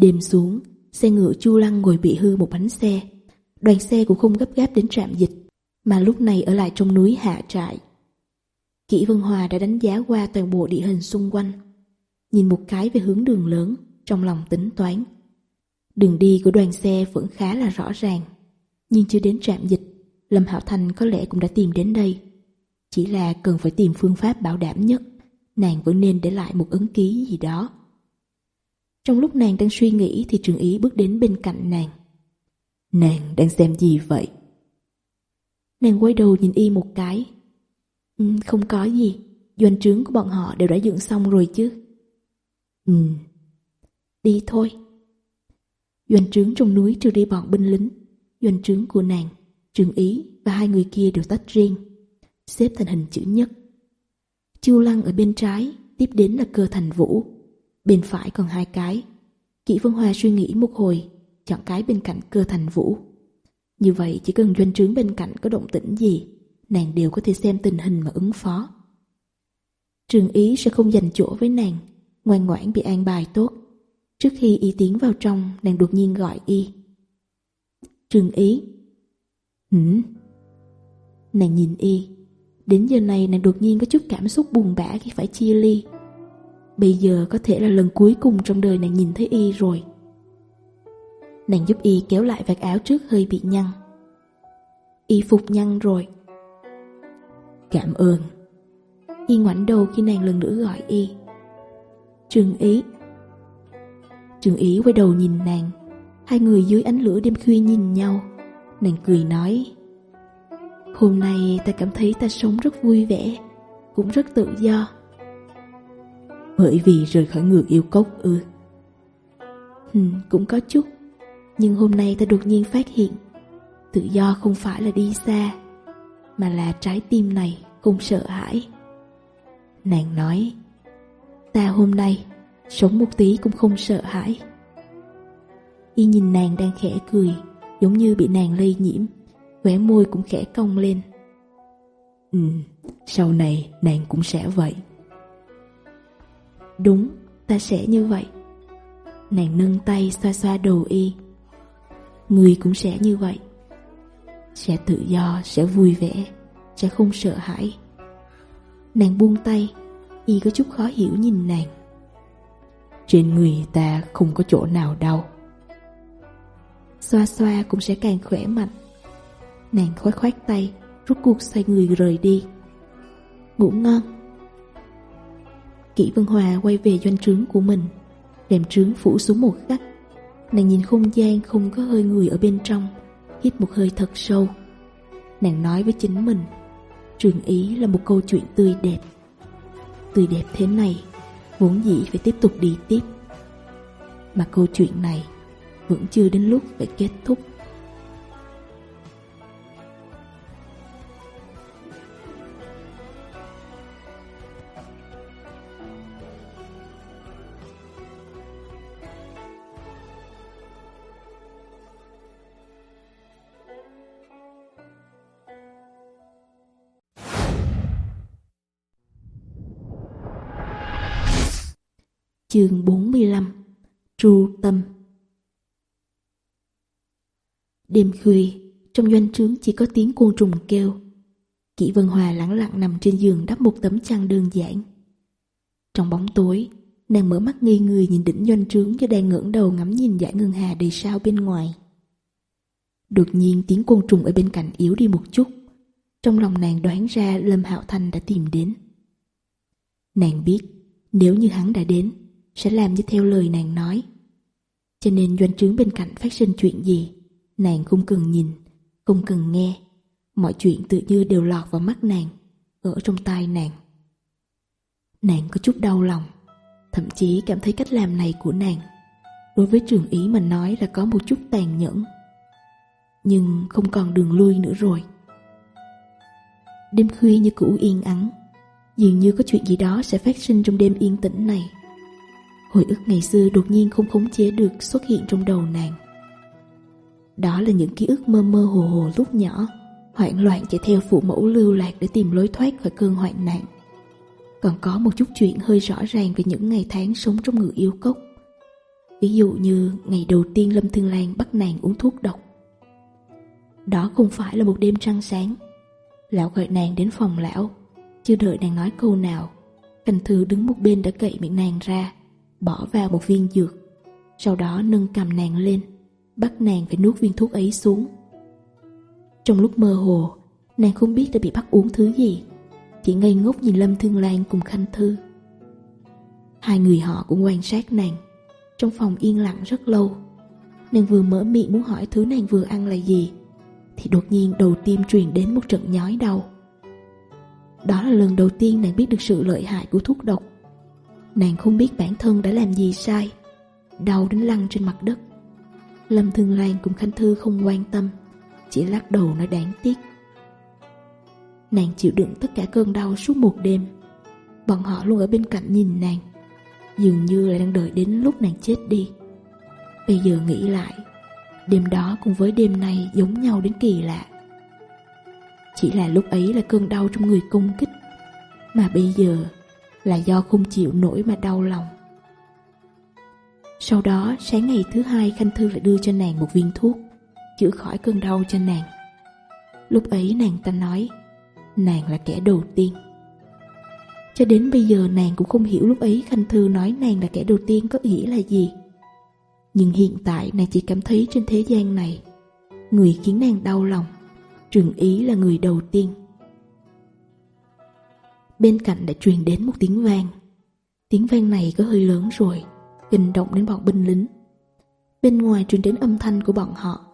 Đêm xuống, xe ngựa Chu Lăng ngồi bị hư một bánh xe. Đoàn xe cũng không gấp gáp đến trạm dịch, mà lúc này ở lại trong núi hạ trại. Kỷ Vân Hòa đã đánh giá qua toàn bộ địa hình xung quanh. Nhìn một cái về hướng đường lớn, trong lòng tính toán. Đường đi của đoàn xe vẫn khá là rõ ràng. Nhưng chưa đến trạm dịch, Lâm hảo Thành có lẽ cũng đã tìm đến đây. Chỉ là cần phải tìm phương pháp bảo đảm nhất, nàng vẫn nên để lại một ấn ký gì đó trong lúc nàng đang suy nghĩ thì trường ý bước đến bên cạnh nàng. Nàng đang xem gì vậy? Nàng quay đầu nhìn y một cái. Ừ, không có gì, doanh trướng của bọn họ đều đã dựng xong rồi chứ. Ừ, đi thôi. Doanh trướng trong núi trừ đi bọn binh lính, doanh trướng của nàng, trường ý và hai người kia đều tách riêng, xếp thành hình chữ nhất. Chiêu lăng ở bên trái, tiếp đến là cơ thành vũ, bên phải còn hai cái. Kỷ Vân Hoa suy nghĩ một hồi, chọn cái bên cạnh cơ thành vũ. Như vậy chỉ cần doanh trướng bên cạnh có động tĩnh gì, nàng đều có thể xem tình hình mà ứng phó. Trường Ý sẽ không dành chỗ với nàng, ngoan ngoãn bị an bài tốt. Trước khi y tiến vào trong, nàng đột nhiên gọi y. Trường Ý Hửm? Nàng nhìn y, đến giờ này nàng đột nhiên có chút cảm xúc buồn bã khi phải chia ly. Bây giờ có thể là lần cuối cùng trong đời nàng nhìn thấy y rồi. Nàng giúp y kéo lại vạt áo trước hơi bị nhăn. Y phục nhăn rồi. Cảm ơn. Y ngoảnh đầu khi nàng lần nữa gọi y. Trường ý. Trường ý quay đầu nhìn nàng. Hai người dưới ánh lửa đêm khuya nhìn nhau. Nàng cười nói, Hôm nay ta cảm thấy ta sống rất vui vẻ, Cũng rất tự do bởi vì rời khỏi người yêu cốc ư. Ừ, cũng có chút. Nhưng hôm nay ta đột nhiên phát hiện tự do không phải là đi xa mà là trái tim này không sợ hãi. Nàng nói ta hôm nay sống một tí cũng không sợ hãi. Y nhìn nàng đang khẽ cười giống như bị nàng lây nhiễm khóe môi cũng khẽ cong lên. Ừ sau này nàng cũng sẽ vậy. Đúng, ta sẽ như vậy. Nàng nâng tay xoa xoa đồ y. Người cũng sẽ như vậy. Sẽ tự do, sẽ vui vẻ, sẽ không sợ hãi. Nàng buông tay, y có chút khó hiểu nhìn nàng. Trên người ta không có chỗ nào đau. Xoa xoa cũng sẽ càng khỏe mạnh. Nàng khoái khoát tay, rút cuộc xoay người rời đi. Ngủ ngon. Kỷ Vân Hòa quay về doanh trướng của mình Rèm trướng phủ xuống một khắc Nàng nhìn không gian không có hơi người ở bên trong, Hít một hơi thật sâu. Nàng nói với chính mình, Trường Ý là một câu chuyện tươi đẹp. Tươi đẹp thế này, Vốn dĩ phải tiếp tục đi tiếp. Mà câu chuyện này Vẫn chưa đến lúc phải kết thúc. Chương 45 Tru Tâm Đêm khuya, trong doanh trướng chỉ có tiếng côn trùng kêu. Kỷ Vân Hòa lẳng lặng nằm trên giường đắp một tấm chăn đơn giản. Trong bóng tối, nàng mở mắt nghi người nhìn đỉnh doanh trướng và đang ngẩng đầu ngắm nhìn dải ngân hà đầy sao bên ngoài. Đột nhiên tiếng côn trùng ở bên cạnh yếu đi một chút. Trong lòng nàng đoán ra Lâm Hạo Thanh đã tìm đến. Nàng biết nếu như hắn đã đến sẽ làm như theo lời nàng nói. Cho nên doanh trướng bên cạnh phát sinh chuyện gì, nàng không cần nhìn, không cần nghe. Mọi chuyện tự như đều lọt vào mắt nàng, ở trong tai nàng. Nàng có chút đau lòng, thậm chí cảm thấy cách làm này của nàng đối với trường ý mà nói là có một chút tàn nhẫn. Nhưng không còn đường lui nữa rồi. Đêm khuya như cũ yên ắng, dường như có chuyện gì đó sẽ phát sinh trong đêm yên tĩnh này. Hồi ức ngày xưa đột nhiên không khống chế được xuất hiện trong đầu nàng. Đó là những ký ức mơ mơ hồ hồ lúc nhỏ, Hoảng loạn chạy theo phụ mẫu lưu lạc để tìm lối thoát khỏi cơn hoạn nạn. Còn có một chút chuyện hơi rõ ràng về những ngày tháng sống trong người yêu cốc. Ví dụ như ngày đầu tiên Lâm Thương Lan bắt nàng uống thuốc độc. Đó không phải là một đêm trăng sáng. Lão gọi nàng đến phòng lão, Chưa đợi nàng nói câu nào, Cành thư đứng một bên đã cậy miệng nàng ra bỏ vào một viên dược, sau đó nâng cầm nàng lên, bắt nàng phải nuốt viên thuốc ấy xuống. Trong lúc mơ hồ, nàng không biết đã bị bắt uống thứ gì, chỉ ngây ngốc nhìn Lâm Thương Lan cùng Khanh Thư. Hai người họ cũng quan sát nàng, trong phòng yên lặng rất lâu. Nàng vừa mở miệng muốn hỏi thứ nàng vừa ăn là gì, thì đột nhiên đầu tim truyền đến một trận nhói đau. Đó là lần đầu tiên nàng biết được sự lợi hại của thuốc độc Nàng không biết bản thân đã làm gì sai, Đau đến lăn trên mặt đất. Lâm Thương Lan cùng Khánh Thư không quan tâm, Chỉ lắc đầu nói đáng tiếc. Nàng chịu đựng tất cả cơn đau suốt một đêm. Bọn họ luôn ở bên cạnh nhìn nàng, Dường như là đang đợi đến lúc nàng chết đi. Bây giờ nghĩ lại, Đêm đó cùng với đêm nay giống nhau đến kỳ lạ. Chỉ là lúc ấy là cơn đau trong người công kích, Mà bây giờ là do không chịu nổi mà đau lòng. Sau đó, sáng ngày thứ hai Khanh Thư lại đưa cho nàng một viên thuốc, chữa khỏi cơn đau cho nàng. Lúc ấy nàng ta nói, nàng là kẻ đầu tiên. Cho đến bây giờ nàng cũng không hiểu lúc ấy Khanh Thư nói nàng là kẻ đầu tiên có nghĩa là gì. Nhưng hiện tại nàng chỉ cảm thấy trên thế gian này, người khiến nàng đau lòng, Trường Ý là người đầu tiên bên cạnh đã truyền đến một tiếng vang. Tiếng vang này có hơi lớn rồi, kinh động đến bọn binh lính. Bên ngoài truyền đến âm thanh của bọn họ.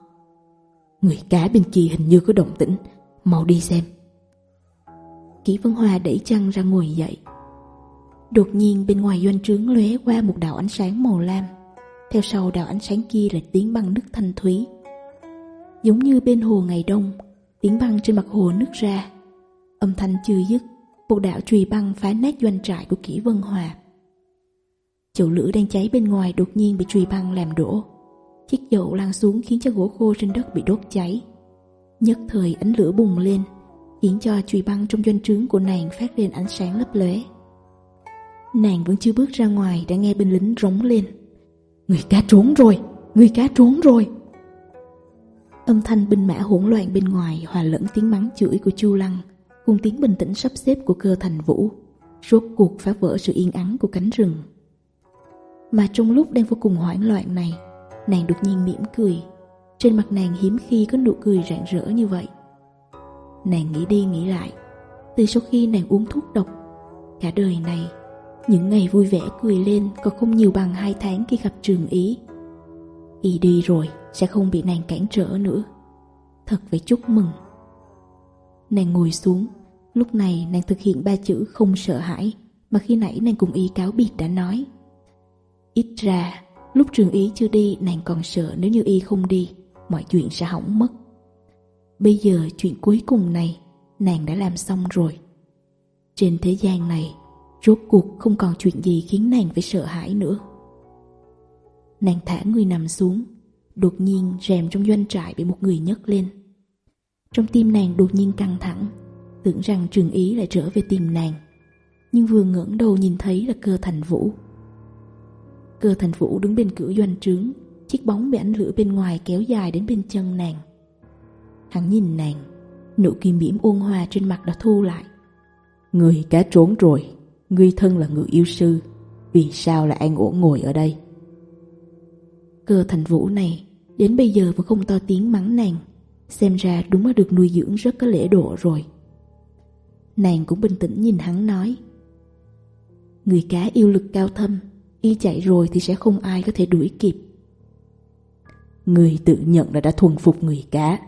Người cá bên kia hình như có động tĩnh, mau đi xem. Kỷ Vân Hòa đẩy chăn ra ngồi dậy. Đột nhiên bên ngoài doanh trướng lóe qua một đạo ánh sáng màu lam. Theo sau đạo ánh sáng kia là tiếng băng nước thanh thúy. Giống như bên hồ ngày đông, tiếng băng trên mặt hồ nước ra. Âm thanh chưa dứt một đạo chùy băng phá nát doanh trại của kỷ vân hòa. Chậu lửa đang cháy bên ngoài đột nhiên bị chùy băng làm đổ. Chiếc dầu lăn xuống khiến cho gỗ khô trên đất bị đốt cháy. Nhất thời ánh lửa bùng lên, khiến cho chùy băng trong doanh trướng của nàng phát lên ánh sáng lấp lóe. Nàng vẫn chưa bước ra ngoài đã nghe binh lính rống lên. Người cá trốn rồi, người cá trốn rồi. Âm thanh binh mã hỗn loạn bên ngoài hòa lẫn tiếng mắng chửi của chu lăng cùng tiếng bình tĩnh sắp xếp của cơ thành vũ, rốt cuộc phá vỡ sự yên ắng của cánh rừng. Mà trong lúc đang vô cùng hoảng loạn này, nàng đột nhiên mỉm cười. Trên mặt nàng hiếm khi có nụ cười rạng rỡ như vậy. Nàng nghĩ đi nghĩ lại, từ sau khi nàng uống thuốc độc, cả đời này, những ngày vui vẻ cười lên có không nhiều bằng hai tháng khi gặp trường ý. Y đi rồi, sẽ không bị nàng cản trở nữa. Thật phải chúc mừng. Nàng ngồi xuống. Lúc này nàng thực hiện ba chữ không sợ hãi, Mà khi nãy nàng cùng ý cáo biệt đã nói. Ít ra, Lúc trường ý chưa đi, nàng còn sợ nếu như y không đi, Mọi chuyện sẽ hỏng mất. Bây giờ chuyện cuối cùng này, Nàng đã làm xong rồi. Trên thế gian này, Rốt cuộc không còn chuyện gì khiến nàng phải sợ hãi nữa. Nàng thả người nằm xuống, Đột nhiên rèm trong doanh trại bị một người nhấc lên. Trong tim nàng đột nhiên căng thẳng, tưởng rằng trường ý lại trở về tìm nàng. Nhưng vừa ngẩng đầu nhìn thấy là cơ thành vũ. Cơ thành vũ đứng bên cửa doanh trướng, chiếc bóng bị ánh lửa bên ngoài kéo dài đến bên chân nàng. Hắn nhìn nàng, nụ cười mỉm ôn hòa trên mặt đã thu lại. Người cá trốn rồi, ngươi thân là ngự yêu sư, vì sao lại an ổn ngồi ở đây? Cơ thành vũ này, đến bây giờ vẫn không to tiếng mắng nàng. Xem ra đúng là được nuôi dưỡng rất có lễ độ rồi. Nàng cũng bình tĩnh nhìn hắn nói, Người cá yêu lực cao thâm, Y chạy rồi thì sẽ không ai có thể đuổi kịp. Người tự nhận là đã thuần phục người cá,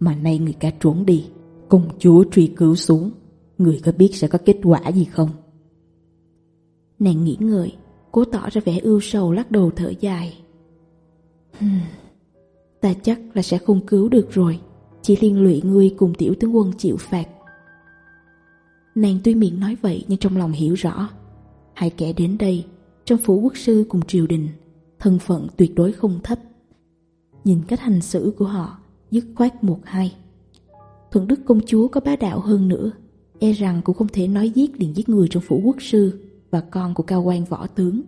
Mà nay người cá trốn đi, Công chúa truy cứu xuống, Người có biết sẽ có kết quả gì không? Nàng nghĩ ngợi, Cố tỏ ra vẻ ưu sầu lắc đầu thở dài. Hmm Ta chắc là sẽ không cứu được rồi. Chỉ liên lụy ngươi cùng tiểu tướng quân chịu phạt. Nàng tuy miệng nói vậy nhưng trong lòng hiểu rõ. Hai kẻ đến đây, Trong phủ quốc sư cùng triều đình, Thân phận tuyệt đối không thấp. Nhìn cách hành xử của họ, Dứt khoát một hai. Thuận đức công chúa có bá đạo hơn nữa E rằng cũng không thể nói giết liền giết người trong phủ quốc sư Và con của cao quan võ tướng.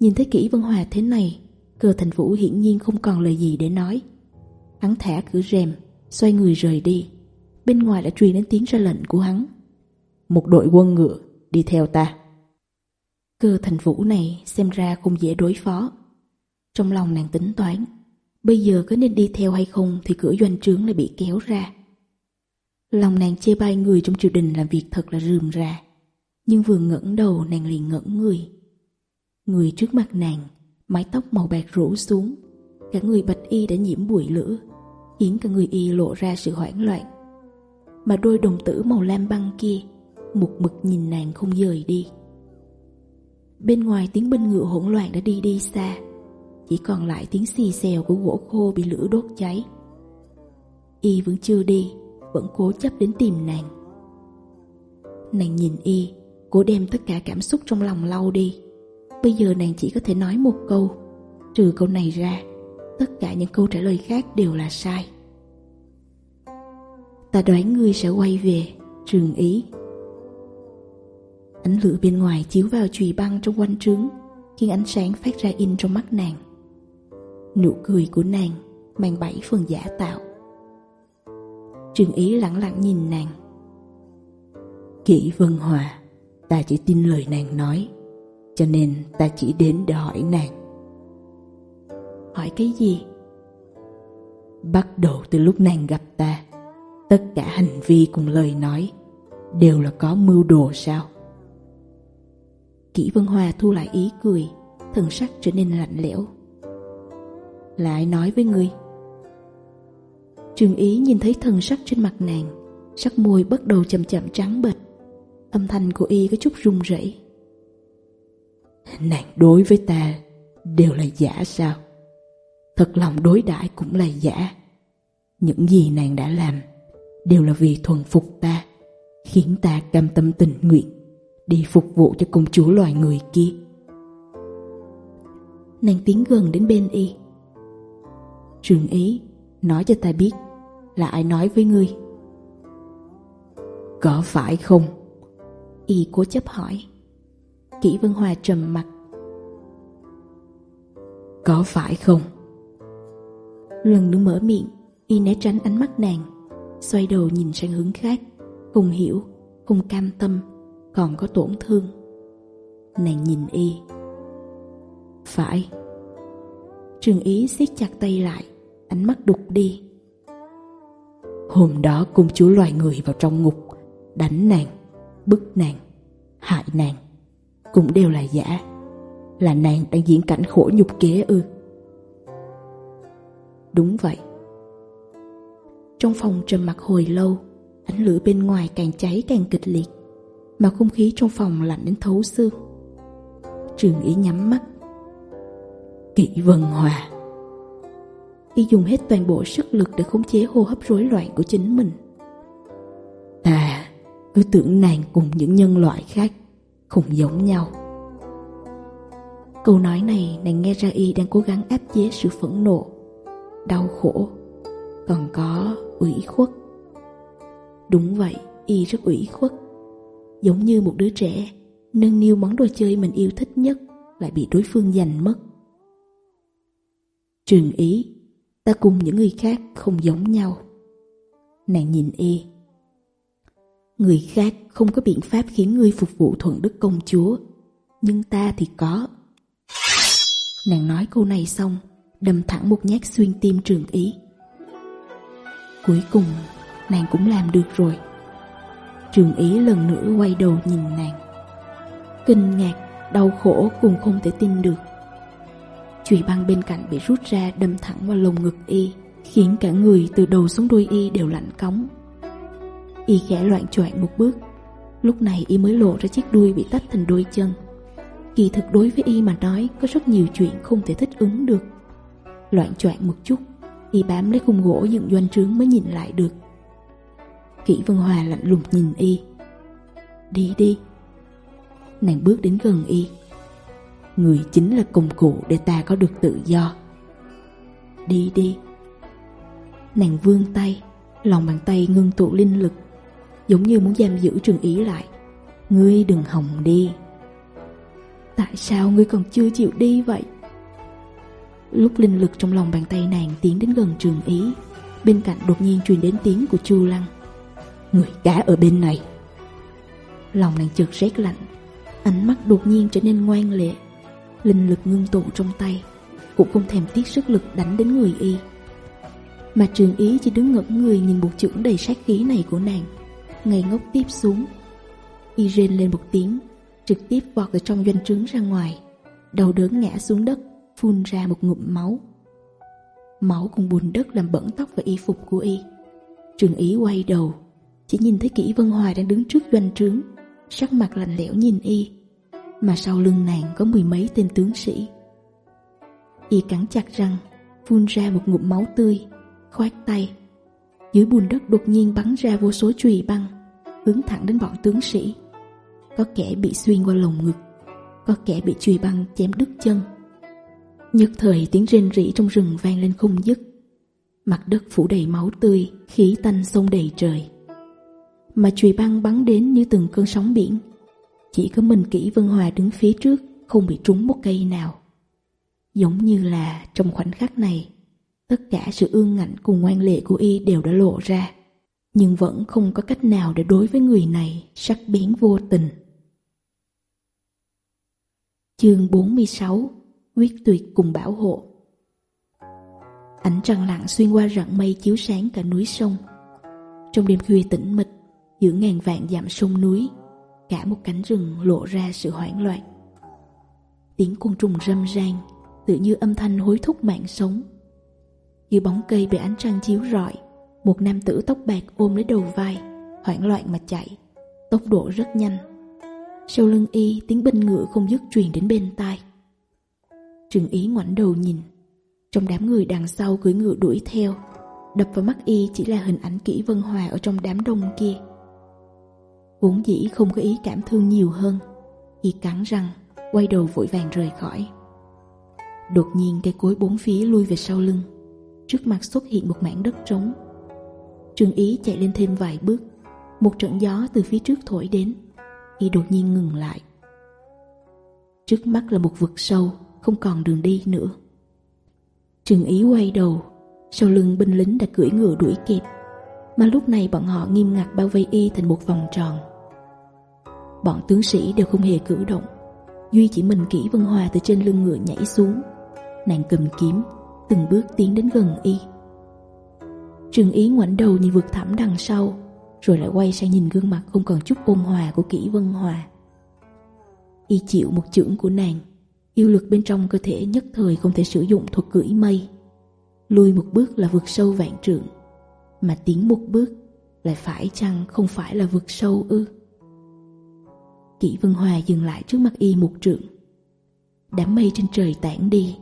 Nhìn thấy kỹ vân hòa thế này Cơ Thành Vũ hiển nhiên không còn lời gì để nói. Hắn thả cửa rèm, xoay người rời đi. Bên ngoài đã truyền đến tiếng ra lệnh của hắn. Một đội quân ngựa, đi theo ta. Cơ Thành Vũ này xem ra không dễ đối phó. Trong lòng nàng tính toán, bây giờ có nên đi theo hay không thì cửa doanh trướng lại bị kéo ra. Lòng nàng chê bai người trong triều đình làm việc thật là rườm rà. Nhưng vừa ngẩng đầu nàng liền ngẩn người. Người trước mặt nàng mái tóc màu bạc rủ xuống. Cả người bạch y đã nhiễm bụi lửa, khiến cả người y lộ ra sự hoảng loạn. Mà đôi đồng tử màu lam băng kia, mục mực nhìn nàng không rời đi. Bên ngoài tiếng binh ngựa hỗn loạn đã đi đi xa, chỉ còn lại tiếng xì xèo của gỗ khô bị lửa đốt cháy. Y vẫn chưa đi, vẫn cố chấp đến tìm nàng. Nàng nhìn Y, cố đem tất cả cảm xúc trong lòng lau đi. Bây giờ nàng chỉ có thể nói một câu. Trừ câu này ra, Tất cả những câu trả lời khác đều là sai. Ta đoán ngươi sẽ quay về, Trường Ý. Ánh lửa bên ngoài chiếu vào chùy băng trong quanh trướng, Khiến ánh sáng phát ra in trong mắt nàng. Nụ cười của nàng Mang bảy phần giả tạo. Trường Ý lặng lặng nhìn nàng. Kỷ Vân Hòa, Ta chỉ tin lời nàng nói cho nên ta chỉ đến để hỏi nàng. Hỏi cái gì? Bắt đầu từ lúc nàng gặp ta, tất cả hành vi cùng lời nói đều là có mưu đồ sao? Kỷ vân hòa thu lại ý cười, thần sắc trở nên lạnh lẽo. Là ai nói với người. trường ý nhìn thấy thần sắc trên mặt nàng, sắc môi bắt đầu chậm chậm trắng bệch. Âm thanh của y có chút run rẩy nàng đối với ta đều là giả sao? Thật lòng đối đãi cũng là giả. Những gì nàng đã làm đều là vì thuần phục ta, khiến ta cam tâm tình nguyện đi phục vụ cho công chúa loài người kia. Nàng tiến gần đến bên y. Trường ý nói cho ta biết là ai nói với ngươi. Có phải không? Y cố chấp hỏi. Kỷ Vân Hòa trầm mặt. Có phải không? Lần nữa mở miệng, y né tránh ánh mắt nàng, xoay đầu nhìn sang hướng khác, không hiểu, không cam tâm, còn có tổn thương. Nàng nhìn y. Phải. Trường ý siết chặt tay lại, ánh mắt đục đi. Hôm đó cung chúa loài người vào trong ngục, đánh nàng, bức nàng, hại nàng cũng đều là giả. Là nàng đang diễn cảnh khổ nhục kế ư. Đúng vậy. Trong phòng trầm mặc hồi lâu ánh lửa bên ngoài càng cháy càng kịch liệt mà không khí trong phòng lạnh đến thấu xương. Trường ý nhắm mắt. Kỵ vần hòa. Y dùng hết toàn bộ sức lực để khống chế hô hấp rối loạn của chính mình. Ta à, cứ tưởng nàng cùng những nhân loại khác không giống nhau. Câu nói này nàng nghe ra y đang cố gắng áp chế sự phẫn nộ, đau khổ, còn có ủy khuất. Đúng vậy, y rất ủy khuất. Giống như một đứa trẻ, nâng niu món đồ chơi mình yêu thích nhất lại bị đối phương giành mất. Trường ý, ta cùng những người khác không giống nhau. Nàng nhìn y Người khác không có biện pháp khiến ngươi phục vụ thuận đức công chúa, nhưng ta thì có. Nàng nói câu này xong, đâm thẳng một nhát xuyên tim trường ý. Cuối cùng, nàng cũng làm được rồi. Trường ý lần nữa quay đầu nhìn nàng. Kinh ngạc, đau khổ cùng không thể tin được. Chùy băng bên cạnh bị rút ra đâm thẳng vào lồng ngực y, khiến cả người từ đầu xuống đuôi y đều lạnh cống. Y khẽ loạn choạng một bước. Lúc này Y mới lộ ra chiếc đuôi bị tách thành đôi chân. Kỳ thực đối với Y mà nói, Có rất nhiều chuyện không thể thích ứng được. Loạn choạng một chút, Y bám lấy khung gỗ dựng doanh trướng mới nhìn lại được. Kỷ Vân Hòa lạnh lùng nhìn Y. Đi đi. Nàng bước đến gần Y. Người chính là công cụ để ta có được tự do. Đi đi. Nàng vươn tay, Lòng bàn tay ngưng tụ linh lực giống như muốn giam giữ Trường Ý lại. Ngươi đừng hòng đi. Tại sao ngươi còn chưa chịu đi vậy? Lúc linh lực trong lòng bàn tay nàng tiến đến gần Trường Ý, bên cạnh đột nhiên truyền đến tiếng của Chu Lăng. Người đã ở bên này. Lòng nàng chợt rét lạnh, ánh mắt đột nhiên trở nên ngoan lệ. Linh lực ngưng tụ trong tay, cũng không thèm tiếc sức lực đánh đến người y. Mà Trường Ý chỉ đứng ngẩn người nhìn bộ chữ đầy sát khí này của nàng ngây ngốc tiếp xuống. Y rên lên một tiếng, trực tiếp vọt từ trong doanh trứng ra ngoài, đầu đớn ngã xuống đất, phun ra một ngụm máu. Máu cùng bùn đất làm bẩn tóc và y phục của y. Trường ý quay đầu, chỉ nhìn thấy kỹ Vân Hoài đang đứng trước doanh trướng, sắc mặt lạnh lẽo nhìn y, mà sau lưng nàng có mười mấy tên tướng sĩ. Y cắn chặt răng, phun ra một ngụm máu tươi, khoát tay, dưới bùn đất đột nhiên bắn ra vô số chùy băng, Hướng thẳng đến bọn tướng sĩ. Có kẻ bị xuyên qua lồng ngực, Có kẻ bị chùy băng chém đứt chân. Nhất thời tiếng rên rỉ trong rừng vang lên khung dứt. Mặt đất phủ đầy máu tươi, Khí tanh sông đầy trời. Mà chùy băng bắn đến như từng cơn sóng biển. Chỉ có mình kỹ Vân Hòa đứng phía trước, Không bị trúng một cây nào. Giống như là trong khoảnh khắc này Tất cả sự ương ngạnh cùng ngoan lệ của y đều đã lộ ra, nhưng vẫn không có cách nào để đối với người này sắc biến vô tình. Chương 46 Quyết tuyệt cùng bảo hộ ảnh trăng lặng xuyên qua rặng mây chiếu sáng cả núi sông. Trong đêm khuya tĩnh mịch, giữa ngàn vạn dặm sông núi, cả một cánh rừng lộ ra sự hoảng loạn. Tiếng côn trùng râm ran, tự như âm thanh hối thúc mạng sống dưới bóng cây bị ánh trăng chiếu rọi, Một nam tử tóc bạc ôm lấy đầu vai, Hoảng loạn mà chạy. Tốc độ rất nhanh. Sau lưng y, tiếng binh ngựa không dứt truyền đến bên tai. Trường ý ngoảnh đầu nhìn. Trong đám người đằng sau cưỡi ngựa đuổi theo. Đập vào mắt y chỉ là hình ảnh kỹ vân hòa ở trong đám đông kia. Vốn dĩ không có ý cảm thương nhiều hơn. Y cắn răng, Quay đầu vội vàng rời khỏi. Đột nhiên cây cối bốn phía lui về sau lưng trước mặt xuất hiện một mảng đất trống. trường Ý chạy lên thêm vài bước, một trận gió từ phía trước thổi đến, y đột nhiên ngừng lại. Trước mắt là một vực sâu, không còn đường đi nữa. trường Ý quay đầu, sau lưng binh lính đã cưỡi ngựa đuổi kịp, mà lúc này bọn họ nghiêm ngặt bao vây y thành một vòng tròn. Bọn tướng sĩ đều không hề cử động, duy chỉ mình kỹ Vân Hòa từ trên lưng ngựa nhảy xuống, nàng cầm kiếm từng bước tiến đến gần y. Trừng Ý ngoảnh đầu nhìn vực thẳm đằng sau, rồi lại quay sang nhìn gương mặt không còn chút ôn hòa của kỹ vân hòa. Y chịu một chưởng của nàng, yêu lực bên trong cơ thể nhất thời không thể sử dụng thuật cưỡi mây. Lui một bước là vượt sâu vạn trượng, mà tiến một bước lại phải chăng không phải là vượt sâu ư? Kỷ Vân Hòa dừng lại trước mặt y một trượng. Đám mây trên trời tản đi,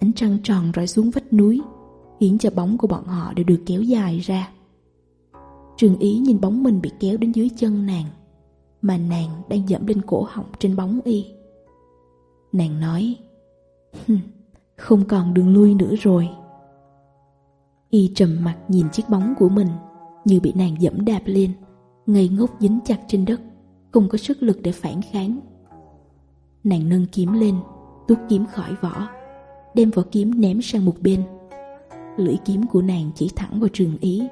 Ánh trăng tròn rọi xuống vách núi, Khiến cho bóng của bọn họ đều được kéo dài ra. Trường Ý nhìn bóng mình bị kéo đến dưới chân nàng, Mà nàng đang dẫm lên cổ họng trên bóng y. Nàng nói Không còn đường lui nữa rồi. Y trầm mặt nhìn chiếc bóng của mình, Như bị nàng dẫm đạp lên, Ngây ngốc dính chặt trên đất, Không có sức lực để phản kháng. Nàng nâng kiếm lên, Tuốt kiếm khỏi vỏ đem vỏ kiếm ném sang một bên. Lưỡi kiếm của nàng chỉ thẳng vào trường ý.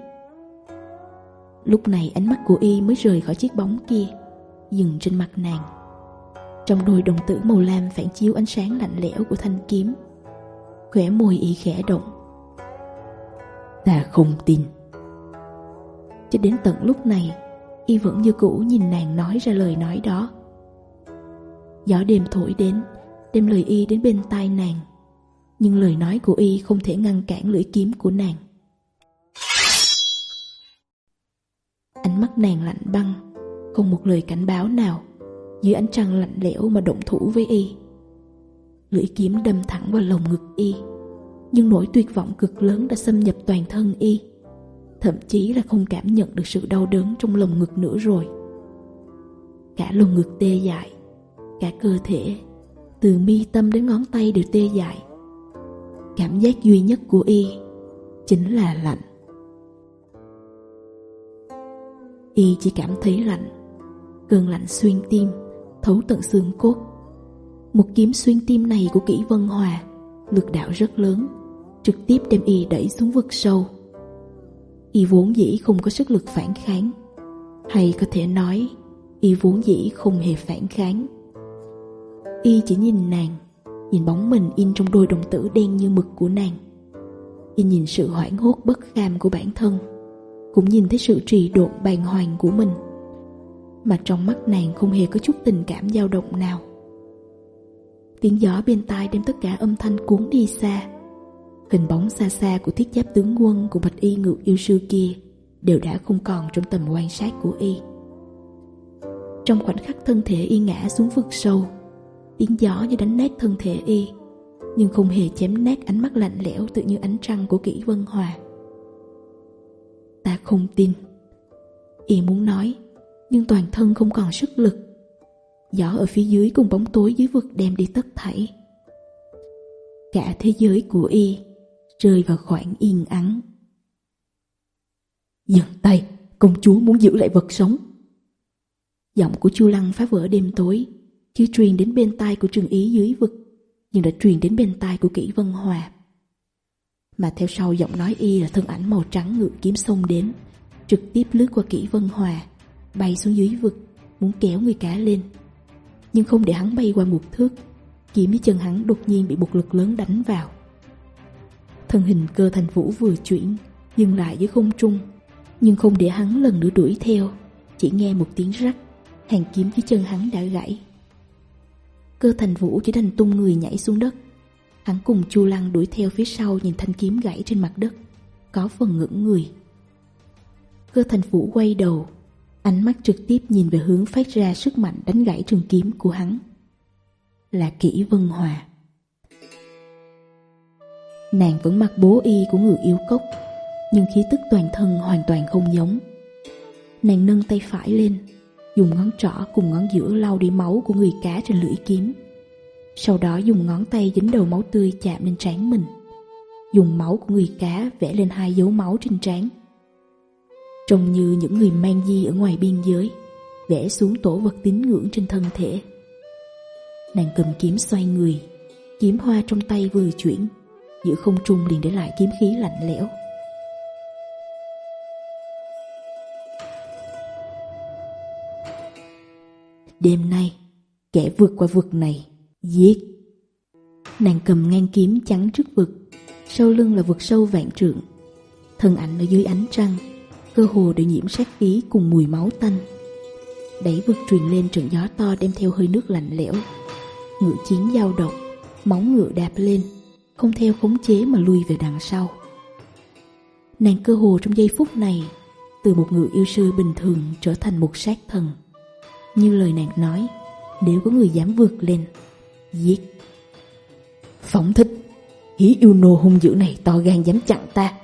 Lúc này ánh mắt của y mới rời khỏi chiếc bóng kia, dừng trên mặt nàng. Trong đôi đồng tử màu lam phản chiếu ánh sáng lạnh lẽo của thanh kiếm. Khỏe môi y khẽ động. Ta không tin. Cho đến tận lúc này, y vẫn như cũ nhìn nàng nói ra lời nói đó. Gió đêm thổi đến, đem lời y đến bên tai nàng nhưng lời nói của y không thể ngăn cản lưỡi kiếm của nàng. Ánh mắt nàng lạnh băng, không một lời cảnh báo nào, dưới ánh trăng lạnh lẽo mà động thủ với y. Lưỡi kiếm đâm thẳng vào lồng ngực y, nhưng nỗi tuyệt vọng cực lớn đã xâm nhập toàn thân y, thậm chí là không cảm nhận được sự đau đớn trong lồng ngực nữa rồi. Cả lồng ngực tê dại, cả cơ thể, từ mi tâm đến ngón tay đều tê dại cảm giác duy nhất của y chính là lạnh. Y chỉ cảm thấy lạnh, cơn lạnh xuyên tim, thấu tận xương cốt. Một kiếm xuyên tim này của kỹ vân hòa lực đạo rất lớn, trực tiếp đem y đẩy xuống vực sâu. Y vốn dĩ không có sức lực phản kháng, hay có thể nói, y vốn dĩ không hề phản kháng. Y chỉ nhìn nàng nhìn bóng mình in trong đôi đồng tử đen như mực của nàng. Khi nhìn sự hoảng hốt bất kham của bản thân, cũng nhìn thấy sự trì độn bàng hoàng của mình. Mà trong mắt nàng không hề có chút tình cảm dao động nào. Tiếng gió bên tai đem tất cả âm thanh cuốn đi xa. Hình bóng xa xa của thiết giáp tướng quân của bạch y ngược yêu sư kia đều đã không còn trong tầm quan sát của y. Trong khoảnh khắc thân thể y ngã xuống vực sâu tiếng gió như đánh nát thân thể y, nhưng không hề chém nát ánh mắt lạnh lẽo tự như ánh trăng của kỹ vân hòa. Ta không tin. Y muốn nói, nhưng toàn thân không còn sức lực. Gió ở phía dưới cùng bóng tối dưới vực đem đi tất thảy. Cả thế giới của y rơi vào khoảng yên ắng. Dừng tay, công chúa muốn giữ lại vật sống. Giọng của chu lăng phá vỡ đêm tối chưa truyền đến bên tai của trường ý dưới vực, nhưng đã truyền đến bên tai của kỹ vân hòa. Mà theo sau giọng nói y là thân ảnh màu trắng ngự kiếm sông đến, trực tiếp lướt qua kỹ vân hòa, bay xuống dưới vực, muốn kéo người cá lên. Nhưng không để hắn bay qua một thước, kiếm với chân hắn đột nhiên bị một lực lớn đánh vào. Thân hình cơ thành vũ vừa chuyển, dừng lại dưới không trung, nhưng không để hắn lần nữa đuổi theo, chỉ nghe một tiếng rắc, hàng kiếm dưới chân hắn đã gãy. Cơ thành vũ chỉ đành tung người nhảy xuống đất. Hắn cùng Chu Lăng đuổi theo phía sau nhìn thanh kiếm gãy trên mặt đất, Có phần ngưỡng người. Cơ thành vũ quay đầu, Ánh mắt trực tiếp nhìn về hướng phát ra sức mạnh đánh gãy trường kiếm của hắn. Là kỹ vân hòa. Nàng vẫn mặc bố y của người yêu cốc, Nhưng khí tức toàn thân hoàn toàn không giống. Nàng nâng tay phải lên dùng ngón trỏ cùng ngón giữa lau đi máu của người cá trên lưỡi kiếm. Sau đó dùng ngón tay dính đầu máu tươi chạm lên trán mình. Dùng máu của người cá vẽ lên hai dấu máu trên trán. Trông như những người mang di ở ngoài biên giới, vẽ xuống tổ vật tín ngưỡng trên thân thể. Nàng cầm kiếm xoay người, kiếm hoa trong tay vừa chuyển, giữa không trung liền để lại kiếm khí lạnh lẽo. Đêm nay, kẻ vượt qua vực này, giết. Nàng cầm ngang kiếm trắng trước vực, sau lưng là vực sâu vạn trượng. Thân ảnh ở dưới ánh trăng, cơ hồ đều nhiễm sát khí cùng mùi máu tanh. Đẩy vực truyền lên trận gió to đem theo hơi nước lạnh lẽo. Ngựa chiến dao động, móng ngựa đạp lên, không theo khống chế mà lui về đằng sau. Nàng cơ hồ trong giây phút này, từ một người yêu sư bình thường trở thành một sát thần. Như lời nàng nói Nếu có người dám vượt lên. Giết. Phóng thích. Hí yêu nô hung dữ này to gan dám chặn ta.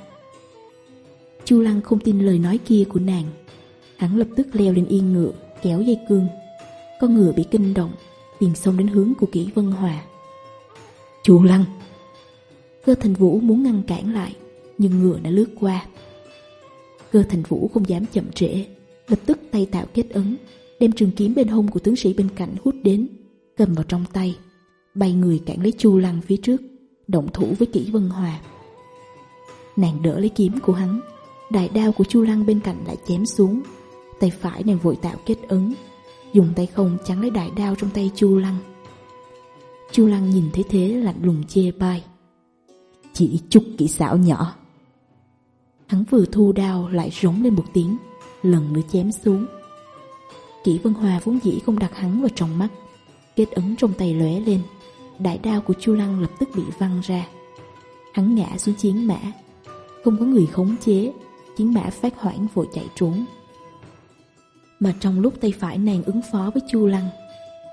Chu Lăng không tin lời nói kia của nàng. Hắn lập tức leo lên yên ngựa, Kéo dây cương. Con ngựa bị kinh động Tiền xông đến hướng của kỹ vân hòa. Chu Lăng! Cơ thành vũ muốn ngăn cản lại, Nhưng ngựa đã lướt qua. Cơ thành vũ không dám chậm trễ, Lập tức tay tạo kết ứng đem trường kiếm bên hông của tướng sĩ bên cạnh hút đến, cầm vào trong tay, bay người cản lấy Chu Lăng phía trước, động thủ với kỹ Vân Hòa. Nàng đỡ lấy kiếm của hắn, đại đao của Chu Lăng bên cạnh lại chém xuống, tay phải nàng vội tạo kết ứng, dùng tay không chắn lấy đại đao trong tay Chu Lăng. Chu Lăng nhìn thấy thế lạnh lùng chê bai. Chỉ chút kỹ xảo nhỏ. Hắn vừa thu đao lại rống lên một tiếng, lần nữa chém xuống. Kỷ Vân Hòa vốn dĩ không đặt hắn vào trong mắt. Kết ấn trong tay lóe lên, Đại đao của Chu Lăng lập tức bị văng ra. Hắn ngã xuống chiến mã. Không có người khống chế, Chiến mã phát hoảng vội chạy trốn. Mà trong lúc tay phải nàng ứng phó với Chu Lăng,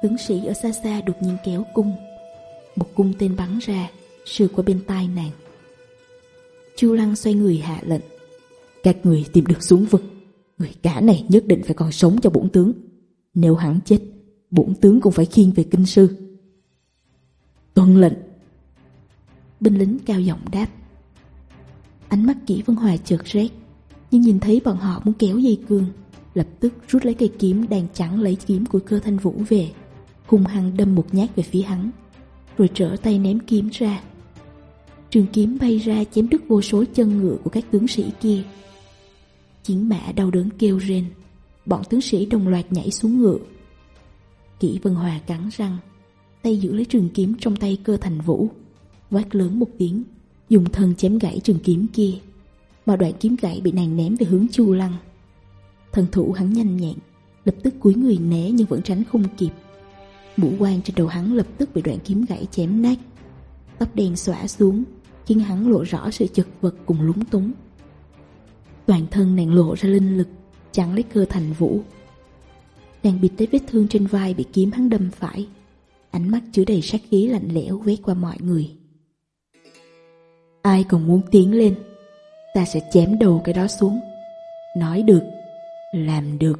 Tướng sĩ ở xa xa đột nhiên kéo cung. Một cung tên bắn ra Sượt qua bên tai nàng. Chu Lăng xoay người hạ lệnh. Các người tìm được xuống vực. Người cả này nhất định phải còn sống cho bổn tướng. Nếu hắn chết, bổn tướng cũng phải khiên về kinh sư. Tuân lệnh. Binh lính cao giọng đáp. Ánh mắt kỹ Vân Hòa chợt rét, nhưng nhìn thấy bọn họ muốn kéo dây cương, lập tức rút lấy cây kiếm đang chẳng lấy kiếm của cơ thanh vũ về, hùng hăng đâm một nhát về phía hắn, rồi trở tay ném kiếm ra. Trường kiếm bay ra chém đứt vô số chân ngựa của các tướng sĩ kia, Chiến mã đau đớn kêu rên. Bọn tướng sĩ đồng loạt nhảy xuống ngựa. Kỷ Vân Hòa cắn răng, Tay giữ lấy trường kiếm trong tay cơ thành vũ. Quát lớn một tiếng, Dùng thân chém gãy trường kiếm kia, Mà đoạn kiếm gãy bị nàng ném về hướng chu lăng. Thần thủ hắn nhanh nhẹn, Lập tức cúi người né nhưng vẫn tránh không kịp. Mũ quan trên đầu hắn lập tức bị đoạn kiếm gãy chém nát. Tóc đen xóa xuống, Khiến hắn lộ rõ sự chật vật cùng lúng túng. Toàn thân nàng lộ ra linh lực chẳng lấy cơ thành vũ. Nàng bịt lấy vết thương trên vai Bị kiếm hắn đâm phải. Ánh mắt chứa đầy sát khí lạnh lẽo Quét qua mọi người. Ai còn muốn tiến lên, Ta sẽ chém đầu cái đó xuống. Nói được, Làm được.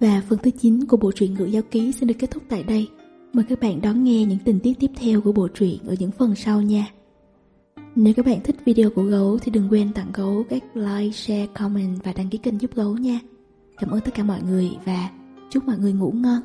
Và phần thứ 9 của bộ truyện Ngự Giao Ký sẽ được kết thúc tại đây. Mời các bạn đón nghe những tình tiết tiếp theo của bộ truyện ở những phần sau nha. Nếu các bạn thích video của Gấu thì đừng quên tặng Gấu các like, share, comment và đăng ký kênh giúp Gấu nha. Cảm ơn tất cả mọi người và chúc mọi người ngủ ngon.